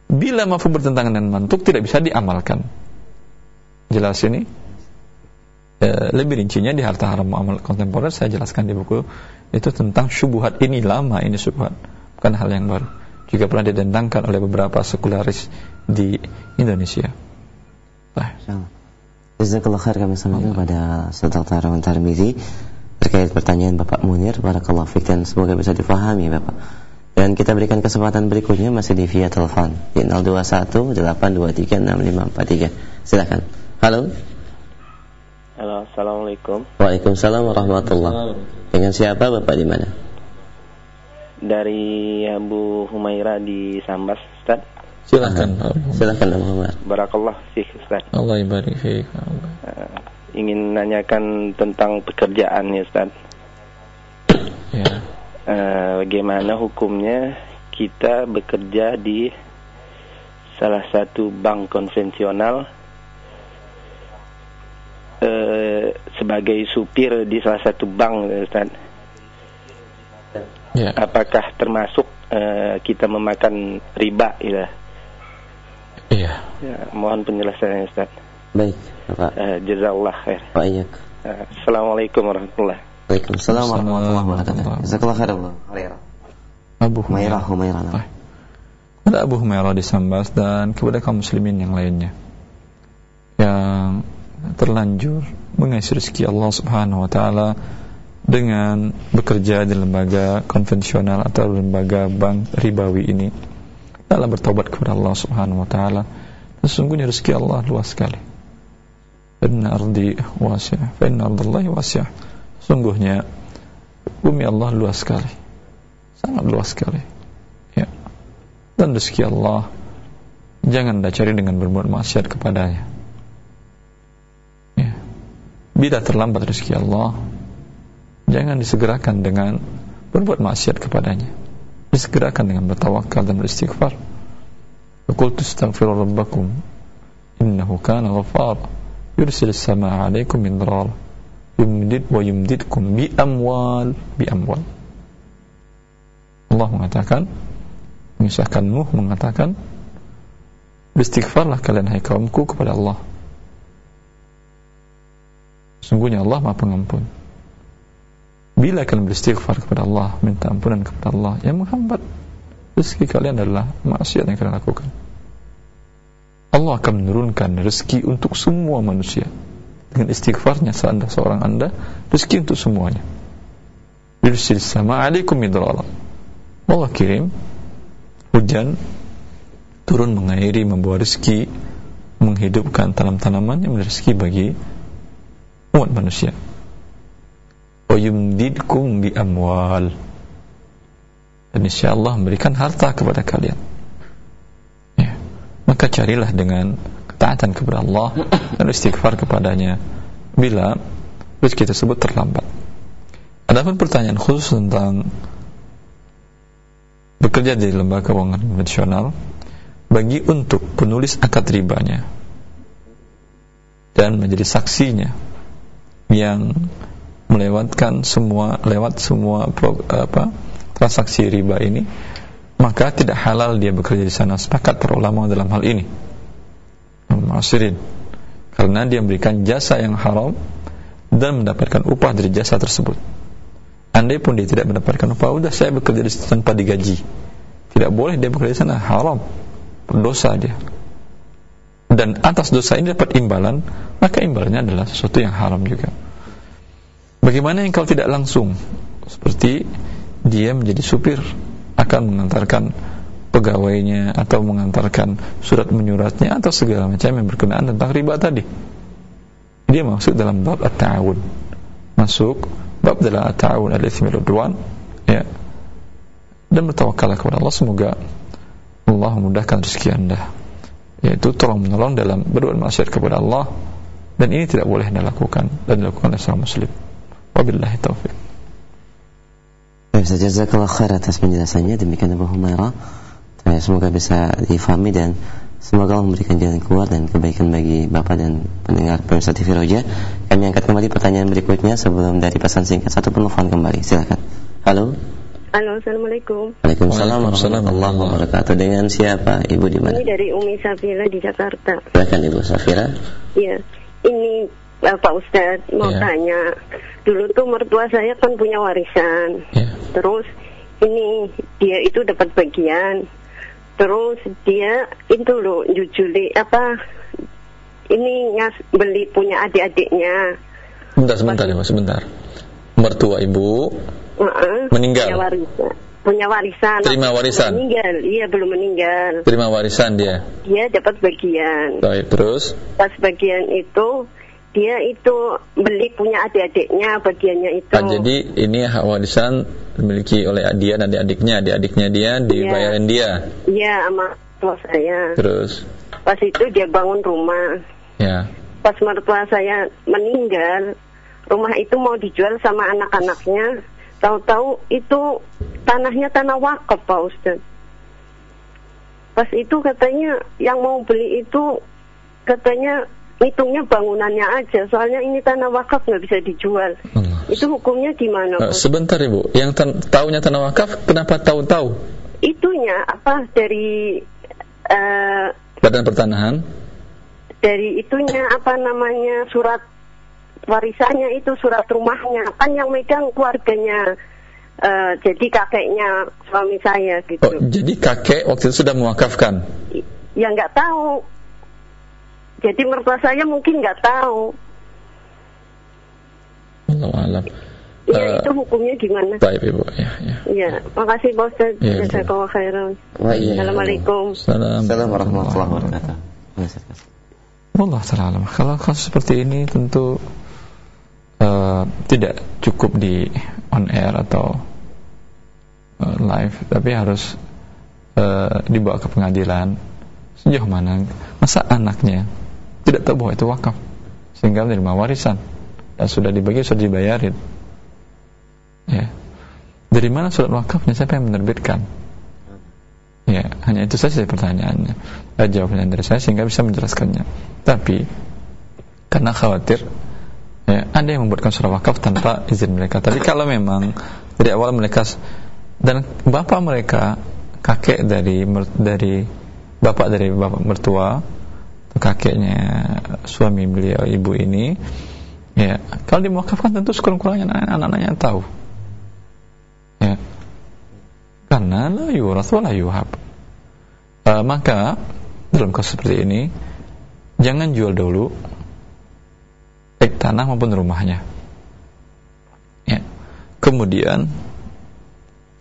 Bila mafhum bertentangan dengan mantuk tidak bisa diamalkan. Jelas ini? E, lebih rincinya di harta haram muamal kontemporer saya jelaskan di buku itu tentang syubhat ini lama ini syubhat bukan hal yang baru juga pernah didendangkan oleh beberapa sekularis di Indonesia. Baik. Jazakallah khair kami sampaikan pada Saudara Tarawan Tarmizi terkait pertanyaan Bapak Munir Barakallahu Fik dan semoga bisa difahami Bapak. Dan kita berikan kesempatan berikutnya masih di via telepon di 0218236543 silakan. Halo. Halo assalamualaikum. Waalaikumsalam warahmatullah. Dengan siapa Bapak di mana? Dari Abu Humaira di Sambas Ustaz. Silakan. Silakan Abu Humaira Barakallah Fik Ustaz. Allah ibarik fik ingin nanyakan tentang pekerjaan ya Ustaz. Ya. Uh, bagaimana hukumnya kita bekerja di salah satu bank konvensional uh, sebagai supir di salah satu bank ya Ustaz. Ya. Apakah termasuk uh, kita memakan riba ya? Iya. Ya, mohon penjelasannya Ustaz. Baik, Bapak. Uh, jazakallah khair. Baik. Uh, Assalamualaikum warahmatullahi Waalaikumsalam warahmatullahi wabarakatuh. Jazakallah khair Allah. Abu Humairah. Humairah. Ada Abu Humairah di Sambas dan kepada kaum muslimin yang lainnya yang terlanjur mengais rezeki Allah Subhanahu wa taala dengan bekerja di lembaga konvensional atau lembaga bank ribawi ini dalam bertobat kepada Allah Subhanahu wa taala sesungguhnya rezeki Allah luas sekali Inna ardi wasi'ah Fa inna ardallahi wasi'ah Sungguhnya Bumi Allah luas sekali. Sangat luas sekali. Ya. Dan rezeki Allah Jangan anda cari dengan berbuat maksiat kepadanya. Ya. Bila terlambat rezeki Allah Jangan disegerakan dengan Berbuat maksiat kepadanya. Disegerakan dengan bertawakal dan beristighfar. Qultu astaghfiru rabbakum Innahu kana ghafara yursil sama alaikum midrar yumdid wa yumdidkum bi amwal bi amwal Allah mengatakan mengisahkan Nuh mengatakan beristighfarlah kalian hai kaumku kepada Allah. Sungguhnya Allah maha pengampun. Bila kalian beristighfar kepada Allah minta ampunan kepada Allah yang menghambat rezeki kalian adalah maksiat yang kalian lakukan Allah akan menurunkan rezeki untuk semua manusia. Dengan istighfarnya seandainya seorang anda rezeki untuk semuanya. Yursil sama alaikum midrala Allah kirim hujan turun mengairi membawa rezeki menghidupkan tanam-tanaman yang rezeki bagi umat manusia. Wa yumdidkum bi amwal. Dan insyaallah memberikan harta kepada kalian. Maka carilah dengan ketaatan kepada Allah dan istighfar kepadanya. Bila rezeki tersebut terlambat. Adapun pertanyaan khusus tentang bekerja di lembaga keuangan konvensional bagi untuk penulis akad ribanya dan menjadi saksinya yang melewatkan semua lewat semua pro, apa transaksi riba ini maka tidak halal dia bekerja di sana. Sepakat para ulama dalam hal ini. Masirin karena dia memberikan jasa yang haram dan mendapatkan upah dari jasa tersebut. Andai pun dia tidak mendapatkan upah udah saya bekerja di sana tanpa digaji. Tidak boleh dia bekerja di sana. Haram. Berdosa dia. Dan atas dosa ini dapat imbalan maka imbalannya adalah sesuatu yang haram juga. Bagaimana yang kalau tidak langsung? Seperti dia menjadi supir akan mengantarkan pegawainya atau mengantarkan surat menyuratnya atau segala macam yang berkenaan tentang riba tadi. Dia masuk dalam bab at-ta'awun. Masuk bab dalam at-ta'awun al-ithmi ya. Dan bertawakal kepada Allah semoga Allah memudahkan rezeki anda yaitu tolong menolong dalam berdoa maksiat kepada Allah. Dan ini tidak boleh dilakukan dan dilakukan oleh seorang muslim. Wabillahi taufik Baik, saja jazakallah khair atas penjelasannya demikian Abu Humairah semoga bisa difahami dan semoga Allah memberikan jalan keluar dan kebaikan bagi Bapak dan pendengar pemirsa TV Roja kami angkat kembali pertanyaan berikutnya sebelum dari pesan singkat satu penelpon kembali silakan halo Halo, Assalamualaikum. Waalaikumsalam warahmatullahi wabarakatuh. Dengan siapa? Ibu di mana? Ini dari Umi Safira di Jakarta. Silakan Ibu Safira. Iya. Ini Bapak Ustadz mau ya. tanya. Dulu tuh mertua saya kan punya warisan. Ya. Terus ini dia itu dapat bagian. Terus dia itu loh jujuli apa ini ngas beli punya adik-adiknya. Sebentar, sebentar ya, sebentar. Mertua ibu uh, meninggal punya warisan punya warisan terima warisan meninggal iya belum meninggal terima warisan dia dia dapat bagian baik terus pas bagian itu dia itu beli punya adik-adiknya bagiannya itu. Ah, jadi ini hak warisan dimiliki oleh dia dan adik-adiknya. Adik-adiknya dia dibayarin dia. Iya sama tua saya. Terus? Pas itu dia bangun rumah. Ya. Pas mertua saya meninggal rumah itu mau dijual sama anak-anaknya. Tahu-tahu itu tanahnya tanah wakaf Pak Ustaz. Pas itu katanya yang mau beli itu katanya hitungnya bangunannya aja. Soalnya ini tanah wakaf nggak bisa dijual. Allah. Itu hukumnya gimana? Uh, sebentar Ibu, yang tan tahunya tanah wakaf kenapa tahu-tahu? Itunya apa dari uh, Badan Pertanahan? Dari itunya apa namanya surat warisannya itu surat rumahnya kan yang megang keluarganya uh, jadi kakeknya suami saya gitu. Oh, jadi kakek waktu itu sudah mewakafkan? Ya nggak tahu. Jadi mertua saya mungkin nggak tahu. Allah alam. Ya uh, itu hukumnya gimana? Baik ibu, ya, ya. Ya, makasih bos. Ya, Jazakallah khairan. Assalamualaikum. Assalamualaikum warahmatullahi wabarakatuh. Allah taala Kalau kasus seperti ini tentu uh, tidak cukup di on air atau uh, live tapi harus uh, dibawa ke pengadilan sejauh mana masa anaknya tidak tahu bahwa itu wakaf. Sehingga menerima warisan. Dan sudah dibagi sudah dibayarin. Ya. Dari mana surat wakafnya? Siapa yang menerbitkan? Ya hanya itu saja pertanyaannya. Jawabannya dari saya sehingga bisa menjelaskannya. Tapi karena khawatir ya, ada yang membuatkan surat wakaf tanpa izin mereka. Tapi kalau memang dari awal mereka dan bapak mereka kakek dari dari bapak dari bapak mertua kakeknya suami beliau ibu ini ya kalau dimewakafkan tentu sekurang-kurangnya anak-anaknya tahu ya karena la yuras wa la yuhab uh, maka dalam kasus seperti ini jangan jual dulu baik tanah maupun rumahnya. Ya. Kemudian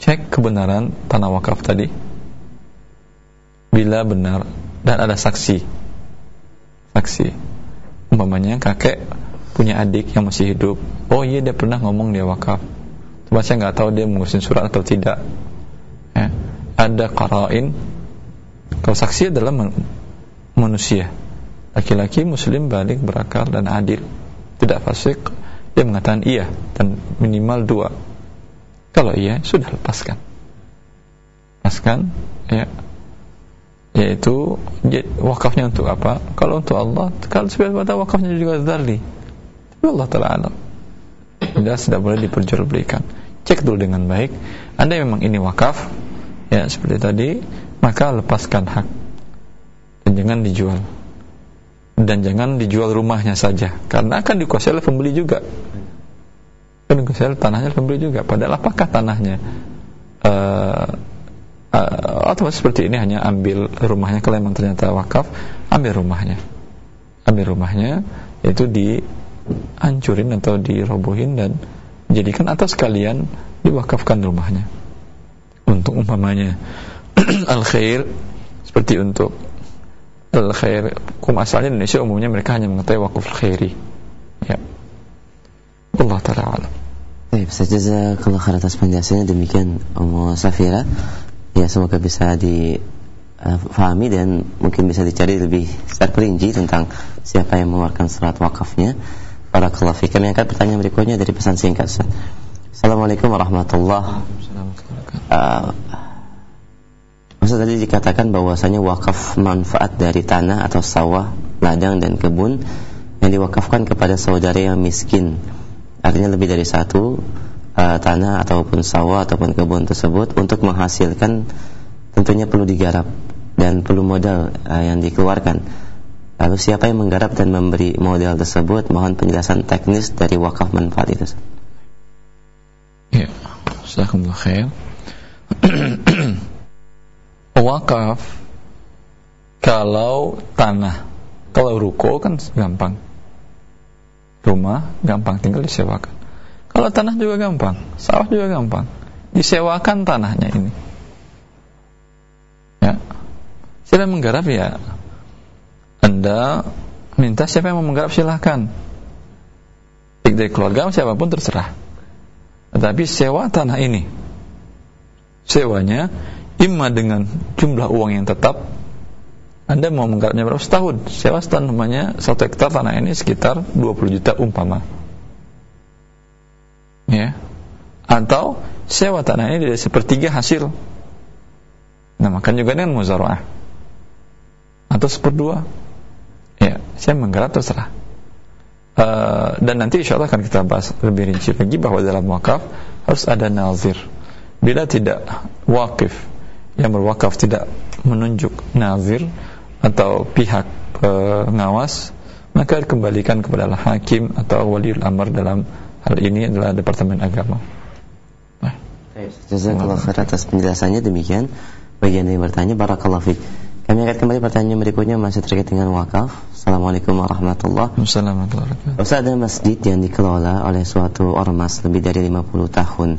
cek kebenaran tanah wakaf tadi. bila benar dan ada saksi saksi. Umpamanya kakek punya adik yang masih hidup. Oh iya dia pernah ngomong dia wakaf. Cuma saya nggak tahu dia mengurusin surat atau tidak. Ya. ada karain kalau saksi adalah manusia. Laki-laki muslim balik berakal dan adil. Tidak fasik. Dia mengatakan iya dan minimal dua. Kalau iya sudah lepaskan. Lepaskan ya yaitu wakafnya untuk apa? Kalau untuk Allah kalau sebenarnya wakafnya juga dzarli tapi Allah taala alam. Tidak tidak boleh diperjualbelikan. Cek dulu dengan baik. Anda memang ini wakaf ya seperti tadi maka lepaskan hak. Dan jangan dijual. Dan jangan dijual rumahnya saja. Karena akan dikuasai oleh pembeli juga. Akan dikuasai oleh tanahnya pembeli juga. Padahal apakah tanahnya uh, uh, atau seperti ini hanya ambil rumahnya. Kalau memang ternyata wakaf ambil rumahnya. Ambil rumahnya itu dihancurin atau dirobohin dan jadikan atau sekalian diwakafkan rumahnya. Untuk umpamanya <clears throat> al khair seperti untuk al khair kum asalnya Indonesia umumnya mereka hanya mengetahui wakaf khairi ya. Allah taala Baik, saja kalau atas penjelasannya. Demikian Ummu Safira ya semoga bisa difahami dan mungkin bisa dicari lebih secara perinci tentang siapa yang mengeluarkan surat wakafnya. Para kalafi kami angkat pertanyaan berikutnya dari pesan singkat. Assalamualaikum warahmatullahi wabarakatuh uh, tadi dikatakan bahwasanya wakaf manfaat dari tanah atau sawah, ladang dan kebun yang diwakafkan kepada saudara yang miskin. Artinya lebih dari satu uh, tanah ataupun sawah ataupun kebun tersebut untuk menghasilkan tentunya perlu digarap dan perlu modal uh, yang dikeluarkan. Lalu siapa yang menggarap dan memberi modal tersebut? Mohon penjelasan teknis dari wakaf manfaat itu. Ya, jazakumullah khair. <clears throat> wakaf kalau tanah, kalau ruko kan gampang. Rumah gampang tinggal disewakan kalau tanah juga gampang, sawah juga gampang. Disewakan tanahnya ini. Ya. Yang menggarap ya? Anda minta siapa yang mau menggarap silahkan. Baik dari keluarga siapa pun terserah. Tetapi sewa tanah ini sewanya imma dengan jumlah uang yang tetap anda mau menggarapnya berapa setahun sewa setahun namanya satu hektar tanah ini sekitar 20 juta umpama ya. Atau sewa tanah ini dari sepertiga hasil. Nah makan juga dengan muzaraah atau seperdua. Ya saya menggarap terserah. Uh, dan nanti insya Allah akan kita bahas lebih rinci lagi bahwa dalam wakaf harus ada nazir. Bila tidak wakif yang berwakaf tidak menunjuk nazir atau pihak pengawas maka dikembalikan kepada hakim atau waliul amr dalam Hal ini adalah Departemen Agama. Nah. Jazakallah khair atas penjelasannya demikian. Bagian yang bertanya Barakallahu fiik. Kami akan kembali pertanyaan berikutnya masih terkait dengan wakaf. Assalamualaikum warahmatullahi wabarakatuh. Ustaz ada masjid yang dikelola oleh suatu ormas lebih dari 50 tahun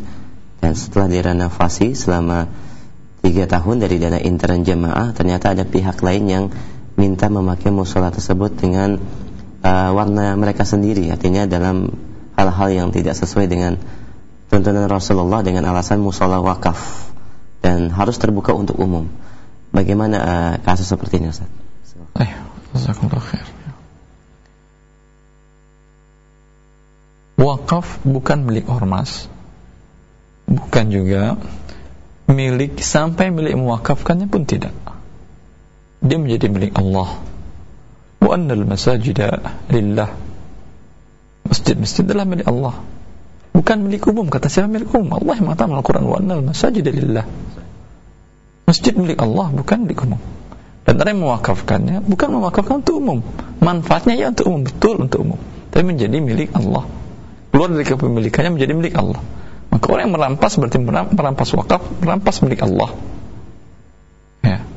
dan setelah direnovasi selama 3 tahun dari dana intern jemaah ternyata ada pihak lain yang minta memakai musola tersebut dengan uh, warna mereka sendiri artinya dalam hal-hal yang tidak sesuai dengan tuntunan Rasulullah dengan alasan musola wakaf dan harus terbuka untuk umum. Bagaimana uh, kasus seperti ini Ustaz? Wakaf bukan milik ormas Bukan juga milik sampai milik mewakafkannya pun tidak Dia menjadi milik Allah Wa annal masajida lillah Masjid-masjid adalah milik Allah. Bukan milik umum Kata siapa milik umum Allah yang mengatakan Al-Quran Wa annal masajid lillah. Masjid milik Allah Bukan milik umum. Dan orang yang mewakafkannya Bukan mewakafkan untuk umum. Manfaatnya ya untuk umum Betul untuk umum. Tapi menjadi milik Allah. Keluar dari kepemilikannya menjadi milik Allah. Maka orang yang merampas Berarti merampas wakaf Merampas milik Allah. Ya.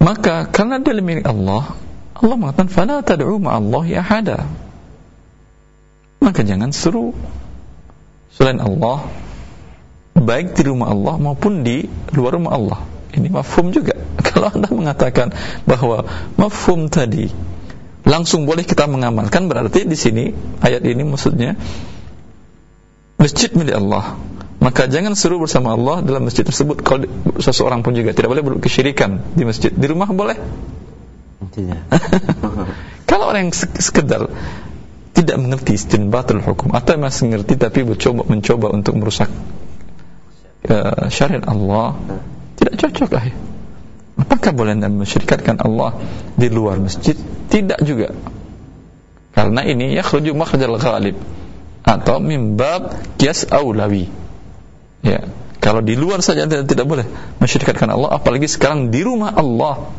Maka karena dia milik Allah Allah mengatakan fala tad'u ma'allahi ahada. Maka jangan seru. Selain Allah baik di rumah Allah maupun di luar rumah Allah. Ini mafhum juga. <laughs> Kalau anda mengatakan bahwa mafhum tadi langsung boleh kita mengamalkan berarti di sini ayat ini maksudnya masjid milik Allah. Maka jangan seru bersama Allah dalam masjid tersebut. Kalau seseorang pun juga tidak boleh berkesyirikan di masjid. Di rumah boleh <laughs> kalau orang yang sekedar tidak mengerti istinbatul hukum atau masih mengerti tapi mencoba mencoba untuk merusak uh, syariat Allah tidak cocok lah ya. apakah boleh anda mensyirikatkan Allah di luar masjid? Tidak juga. Karena ini ya khruju makhrajal ghalib atau mimbab kias aulawi. Ya, kalau di luar saja tidak, tidak boleh mensyirikatkan Allah, apalagi sekarang di rumah Allah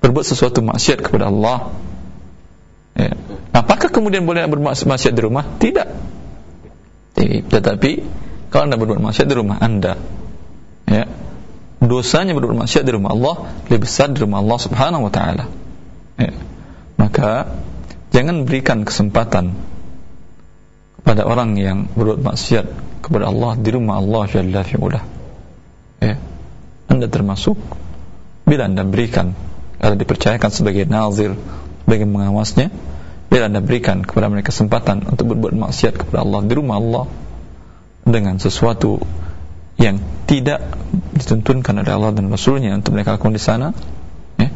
berbuat sesuatu maksiat kepada Allah. Ya. Apakah kemudian boleh bermaksiat di rumah? Tidak. Tetapi kalau anda berbuat maksiat di rumah anda, ya, dosanya berbuat maksiat di rumah Allah lebih besar di rumah Allah Subhanahu Wa Taala. Ya. Maka jangan berikan kesempatan kepada orang yang berbuat maksiat kepada Allah di rumah Allah Jalla fi'ula ya anda termasuk bila anda berikan anda dipercayakan sebagai nazir sebagai mengawasnya bila anda berikan kepada mereka kesempatan untuk berbuat maksiat kepada Allah di rumah Allah dengan sesuatu yang tidak dituntunkan oleh Allah dan Rasulnya untuk mereka lakukan di sana ya,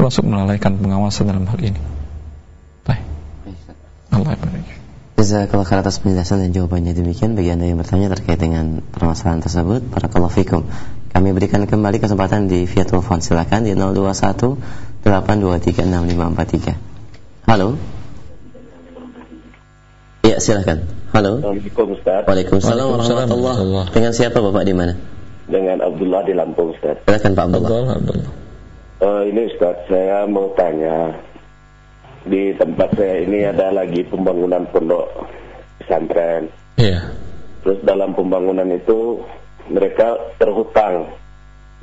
termasuk melalaikan pengawasan dalam hal ini. Baik. Allah Jazakallah khair atas penjelasan dan jawabannya demikian bagi Anda yang bertanya terkait dengan permasalahan tersebut. Barakallahu fikum. Kami berikan kembali kesempatan di via telepon. Silakan di 021 823 6543. Halo. Ya, silakan. Halo. Assalamualaikum Ustaz. Waalaikumsalam warahmatullahi wabarakatuh. Dengan siapa Bapak di mana? Dengan Abdullah di Lampung Ustaz. Silakan Pak Abdullah. Abdullah. Abdullah. Uh, ini Ustaz, saya mau tanya di tempat saya ini ada lagi pembangunan pondok pesantren. Iya. Yeah. Terus dalam pembangunan itu mereka terhutang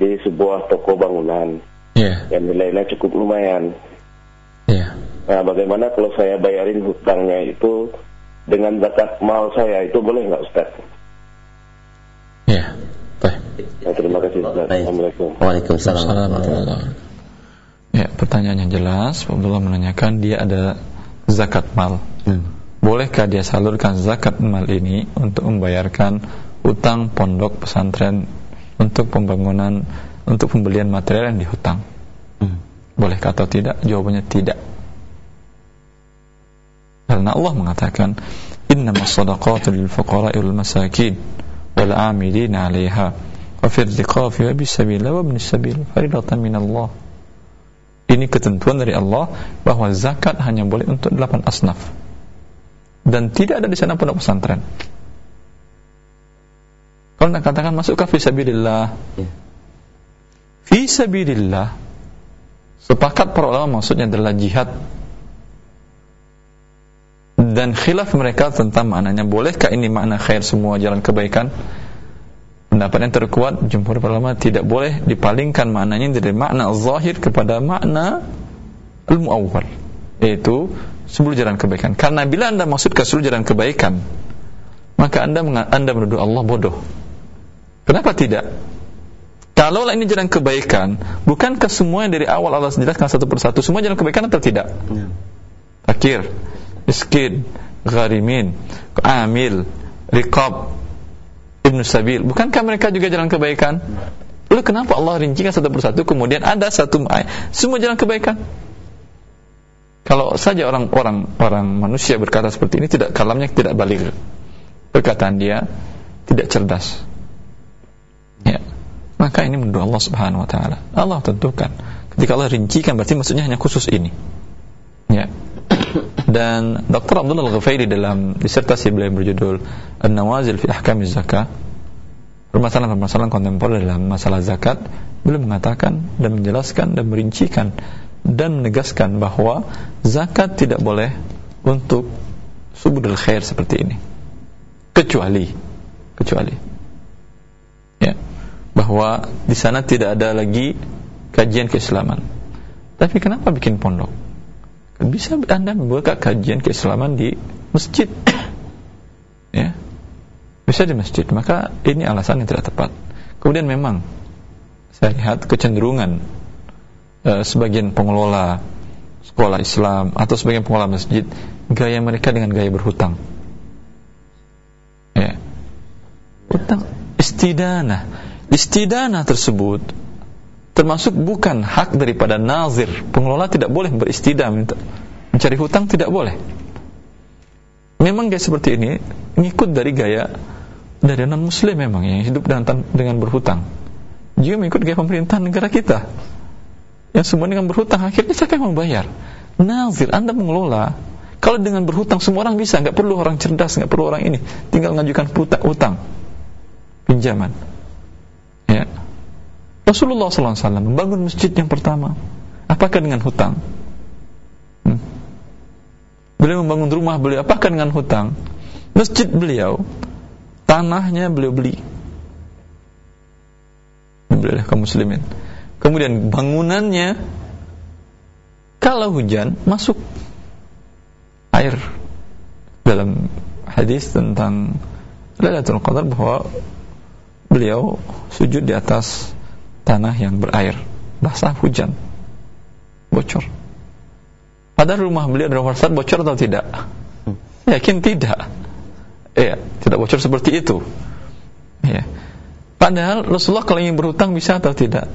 di sebuah toko bangunan. Iya. Yeah. Yang nilainya cukup lumayan. Iya. Yeah. Nah, bagaimana kalau saya bayarin hutangnya itu dengan zakat mal saya itu boleh nggak Ustaz? Iya. Baik. Nah, terima kasih Ustaz. Assalamualaikum. Waalaikumsalam warahmatullahi wabarakatuh. Ya, pertanyaan yang jelas, Abdullah menanyakan dia ada zakat mal. Hmm. Bolehkah dia salurkan zakat mal ini untuk membayarkan utang pondok pesantren untuk pembangunan untuk pembelian material yang dihutang? Hmm. Bolehkah atau tidak? Jawabannya tidak. Karena Allah mengatakan, "Innamas shadaqatu lil fuqara'i wal masakin wal 'amilina 'alaiha wa fir riqafi wa bisabilillah wa ibnis sabil faridatan min Allah." Ini ketentuan dari Allah bahwa zakat hanya boleh untuk delapan asnaf. Dan tidak ada di sana pondok pesantren. Kalau nak katakan masukkah fisabilillah? Ya. Fisabilillah sepakat para ulama maksudnya adalah jihad dan khilaf mereka tentang maknanya bolehkah ini makna khair semua jalan kebaikan pendapat yang terkuat jumhur ulama tidak boleh dipalingkan maknanya dari makna zahir kepada makna ilmu awal yaitu seluruh jalan kebaikan. Karena bila anda maksud ke seluruh jalan kebaikan maka anda anda menuduh Allah bodoh. Kenapa tidak? Kalau ini jalan kebaikan bukankah semua yang dari awal Allah jelaskan satu persatu semua jalan kebaikan atau tidak? Ya. fakir miskin gharimin amil riqab Ibnu Sabil. Bukankah mereka juga jalan kebaikan? Lalu kenapa Allah rincikan satu persatu kemudian ada satu ayat semua jalan kebaikan? Kalau saja orang-orang orang manusia berkata seperti ini tidak kalamnya tidak balik. Perkataan dia tidak cerdas. Ya. Maka ini menurut Allah Subhanahu wa taala. Allah tentukan. Ketika Allah rincikan berarti maksudnya hanya khusus ini dan Dr. Abdullah Al-Ghafairi dalam disertasi beliau berjudul An-Nawazil fi Ahkam Zakah permasalahan-permasalahan kontemporer dalam masalah zakat beliau mengatakan dan menjelaskan dan merincikan dan menegaskan bahwa zakat tidak boleh untuk subudul khair seperti ini kecuali kecuali ya bahwa di sana tidak ada lagi kajian keislaman tapi kenapa bikin pondok bisa anda membuka kajian keislaman di masjid. <coughs> Ya. Bisa di masjid maka ini alasan yang tidak tepat. Kemudian memang saya lihat kecenderungan uh, sebagian pengelola sekolah Islam atau sebagian pengelola masjid gaya mereka dengan gaya berhutang. Ya. Hutang istidana. Istidana tersebut termasuk bukan hak daripada nazir. Pengelola tidak boleh beristidana mencari hutang tidak boleh. Memang gaya seperti ini ngikut dari gaya dari non muslim memang yang hidup dengan dengan berhutang. Juga mengikut gaya pemerintahan negara kita. Yang semua dengan berhutang akhirnya siapa yang membayar nazir anda mengelola. Kalau dengan berhutang semua orang bisa nggak perlu orang cerdas nggak perlu orang ini. Tinggal mengajukan hutang. Pinjaman. Ya Rasulullah SAW membangun masjid yang pertama. Apakah dengan hutang? Hmm. beliau membangun rumah beliau apakah dengan hutang? Masjid beliau tanahnya beliau beli. Beliau kaum muslimin. Kemudian bangunannya kalau hujan masuk air. Dalam hadis tentang Lailatul Qadar bahwa beliau sujud di atas tanah yang berair basah hujan bocor. Padahal rumah beliau adalah pada bocor atau tidak? Yakin tidak? Ya tidak bocor seperti itu. Ya padahal Rasulullah kalau ingin berhutang bisa atau tidak?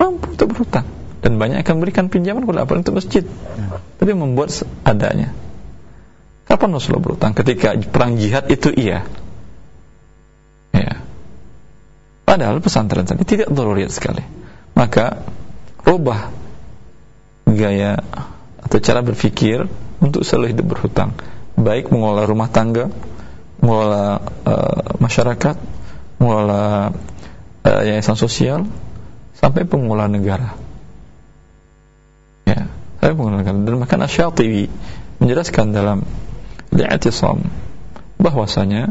Mampu. Untuk berhutang. Dan banyak akan memberikan pinjaman kepada apa untuk masjid. Ya. tapi membuat adanya. Kapan Rasulullah berhutang? Ketika perang jihad itu iya ya padahal pesantren tadi tidak daruriyat sekali maka rubah gaya atau cara berpikir untuk selalu hidup berhutang baik mengelola rumah tangga mengelola uh, masyarakat, mengelola uh, yayasan sosial, sampai pengelola negara. Ya, sampai pengelola negara. Dan maka Asyatibi menjelaskan dalam Li'atisam bahwasanya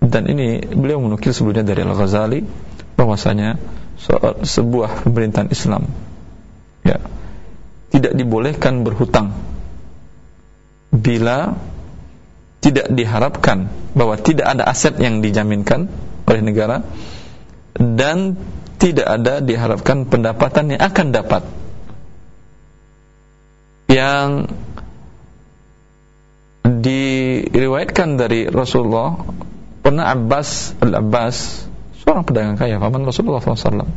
dan ini beliau menukil sebelumnya dari Al-Ghazali bahwasanya soal sebuah pemerintahan Islam. Ya. Tidak dibolehkan berhutang bila tidak diharapkan bahwa tidak ada aset yang dijaminkan oleh negara dan tidak ada diharapkan pendapatan yang akan dapat. Yang diriwayatkan dari Rasulullah pernah Abbas al-Abbas seorang pedagang kaya paman Rasulullah SAW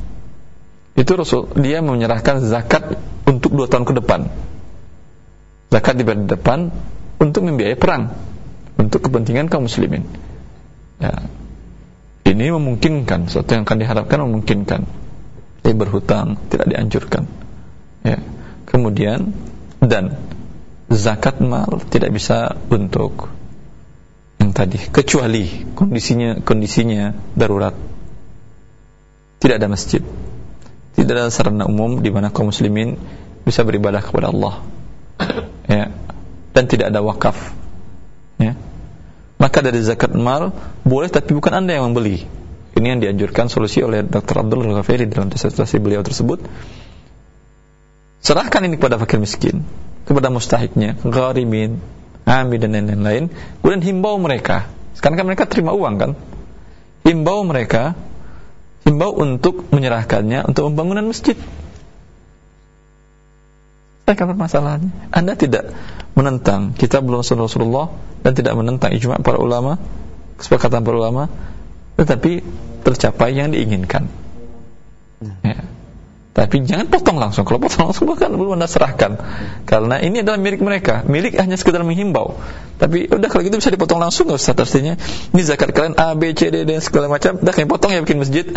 itu Rasul dia menyerahkan zakat untuk dua tahun ke depan zakat di depan untuk membiayai perang untuk kepentingan kaum muslimin. Ya. Ini memungkinkan, sesuatu yang akan diharapkan memungkinkan. Jadi berhutang tidak dianjurkan. Ya. Kemudian dan zakat mal tidak bisa untuk tadi kecuali kondisinya kondisinya darurat. Tidak ada masjid. Tidak ada sarana umum di mana kaum muslimin bisa beribadah kepada Allah. <coughs> Ya. Dan tidak ada wakaf ya. maka dari zakat mal boleh tapi bukan anda yang membeli ini yang dianjurkan solusi oleh Dr. Abdul Ghafiri dalam disertasi beliau tersebut serahkan ini kepada fakir miskin kepada mustahiknya gharimin amid dan lain-lain kemudian himbau mereka sekarang kan mereka terima uang kan himbau mereka himbau untuk menyerahkannya untuk pembangunan masjid saya permasalahannya Anda tidak menentang kitab Rasulullah dan tidak menentang ijma para ulama, kesepakatan para ulama, tetapi tercapai yang diinginkan. Hmm. Ya. Tapi jangan potong langsung. Kalau potong langsung bahkan belum anda serahkan. Karena ini adalah milik mereka. Milik hanya sekedar menghimbau. Tapi udah kalau gitu bisa dipotong langsung nggak usah artinya. Ini zakat kalian A, B, C, D dan segala macam. Udah kalian potong ya bikin masjid.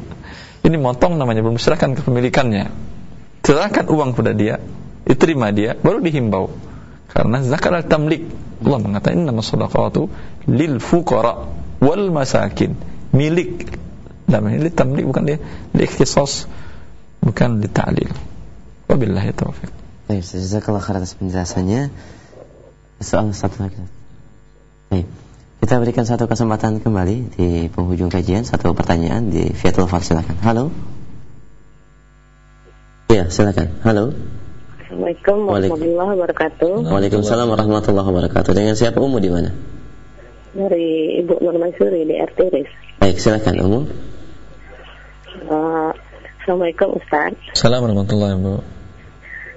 <laughs> ini motong namanya belum serahkan kepemilikannya. Serahkan uang kepada dia, diterima dia, baru dihimbau. Karena zakat adalah tamlik. Allah mengatakan nama sadaqatu lil fuqara wal masakin. Milik. Namanya ini tamlik bukan dia li ikhtisas bukan li ta'lil. Wabillahi taufiq. Baik, jazakallah khair atas penjelasannya. Soal satu lagi. Baik. Kita berikan satu kesempatan kembali di penghujung kajian satu pertanyaan di via telepon silakan. Halo. Ya, silakan. Halo. Assalamualaikum warahmatullahi wabarakatuh. Waalaikumsalam warahmatullahi wabarakatuh. Dengan siapa Umu di mana? Dari Ibu Nur Mansuri di RT RIS. Baik, silakan Umu. Assalamualaikum Ustaz. Assalamualaikum warahmatullahi wabarakatuh.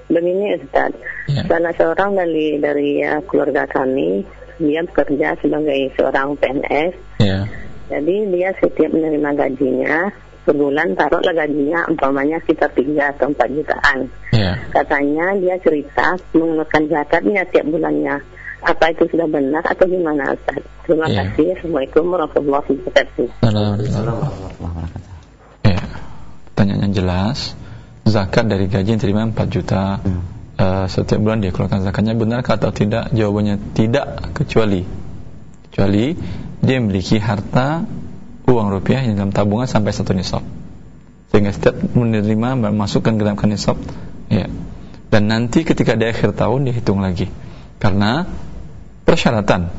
Begini Ustaz, ya. salah seorang dari dari uh, keluarga kami dia bekerja sebagai seorang PNS. Ya. Jadi dia setiap menerima gajinya sebulan taruhlah gajinya umpamanya sekitar 3 atau 4 jutaan. Ya. Katanya dia cerita mengeluarkan zakatnya tiap bulannya. Apa itu sudah benar atau gimana Ustaz? Terima ya. kasih. Assalamualaikum warahmatullahi wabarakatuh. Ya. Pertanyaannya jelas. Zakat dari gaji yang terima 4 juta. Hmm. Uh, setiap bulan dia keluarkan zakatnya benar atau tidak? Jawabannya tidak kecuali kecuali dia memiliki harta uang rupiah yang dalam tabungan sampai satu nisab sehingga setiap menerima masukkan ke dalam nisab ya dan nanti ketika di akhir tahun dihitung lagi karena persyaratan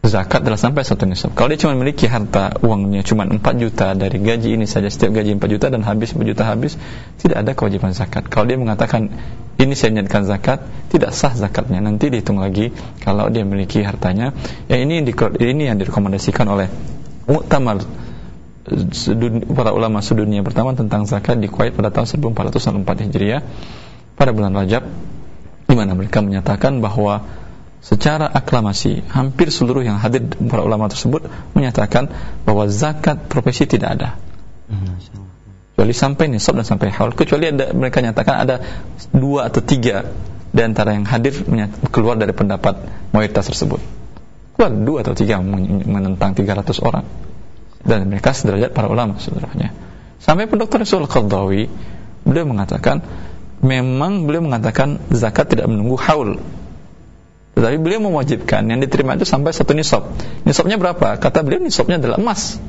zakat adalah sampai satu nisab. Kalau dia cuma memiliki harta uangnya cuma 4 juta dari gaji ini saja setiap gaji 4 juta dan habis 4 juta habis tidak ada kewajiban zakat. Kalau dia mengatakan ini saya niatkan zakat tidak sah zakatnya. Nanti dihitung lagi kalau dia memiliki hartanya. Ya ini ini yang direkomendasikan oleh muktamar para ulama sedunia pertama tentang zakat di Kuwait pada tahun 1404 Hijriah. Pada bulan Rajab di mana mereka menyatakan bahwa secara aklamasi hampir seluruh yang hadir para ulama tersebut menyatakan bahwa zakat profesi tidak ada. Kecuali sampai nisab dan sampai haul. Kecuali ada mereka nyatakan ada dua atau tiga di antara yang hadir keluar dari pendapat mayoritas tersebut keluar dua atau tiga menentang 300 orang dan mereka sederajat para ulama saudaranya sampai pun Dr. Rasul beliau mengatakan memang beliau mengatakan zakat tidak menunggu haul tetapi beliau mewajibkan yang diterima itu sampai satu nisab. Nisabnya berapa? kata beliau nisabnya adalah emas.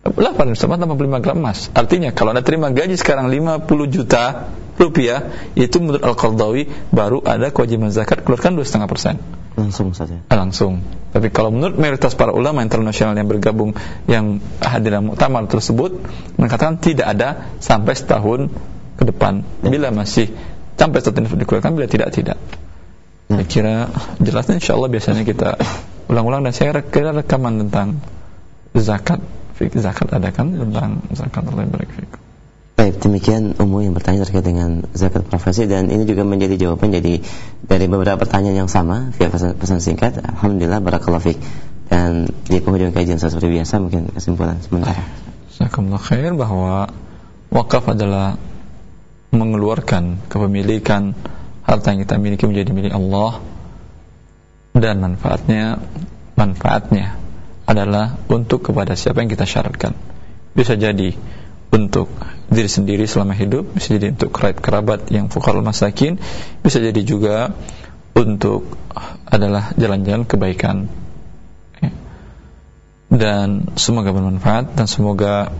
8 nisab 85 gram emas. Artinya kalau anda terima gaji sekarang 50 juta rupiah itu menurut Al-Qardawi baru ada kewajiban zakat keluarkan 2,5 persen. Langsung saja. Ah, langsung. Tapi kalau menurut mayoritas para ulama internasional yang bergabung yang hadir dalam muktamar tersebut mengatakan tidak ada sampai setahun ke depan. Bila masih sampai setahun dikeluarkan bila tidak tidak saya kira jelasnya insya Allah biasanya kita ulang-ulang dan saya kira rekaman tentang zakat zakat ada kan tentang zakat Allah yang Baik, demikian umum yang bertanya terkait dengan zakat profesi dan ini juga menjadi jawaban jadi dari beberapa pertanyaan yang sama via pesan, pesan singkat. Alhamdulillah barakallahu fiik. Dan di penghujung kajian seperti biasa mungkin kesimpulan sementara. Jazakumullah khair bahwa wakaf adalah mengeluarkan kepemilikan harta yang kita miliki menjadi milik Allah dan manfaatnya manfaatnya adalah untuk kepada siapa yang kita syaratkan. Bisa jadi untuk diri sendiri selama hidup bisa jadi untuk kerabat yang fukar masakin bisa jadi juga untuk adalah jalan-jalan kebaikan ya. dan semoga bermanfaat dan semoga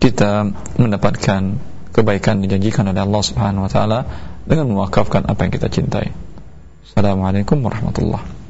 kita mendapatkan kebaikan dijanjikan oleh Allah Subhanahu wa taala dengan mewakafkan apa yang kita cintai. Assalamualaikum warahmatullahi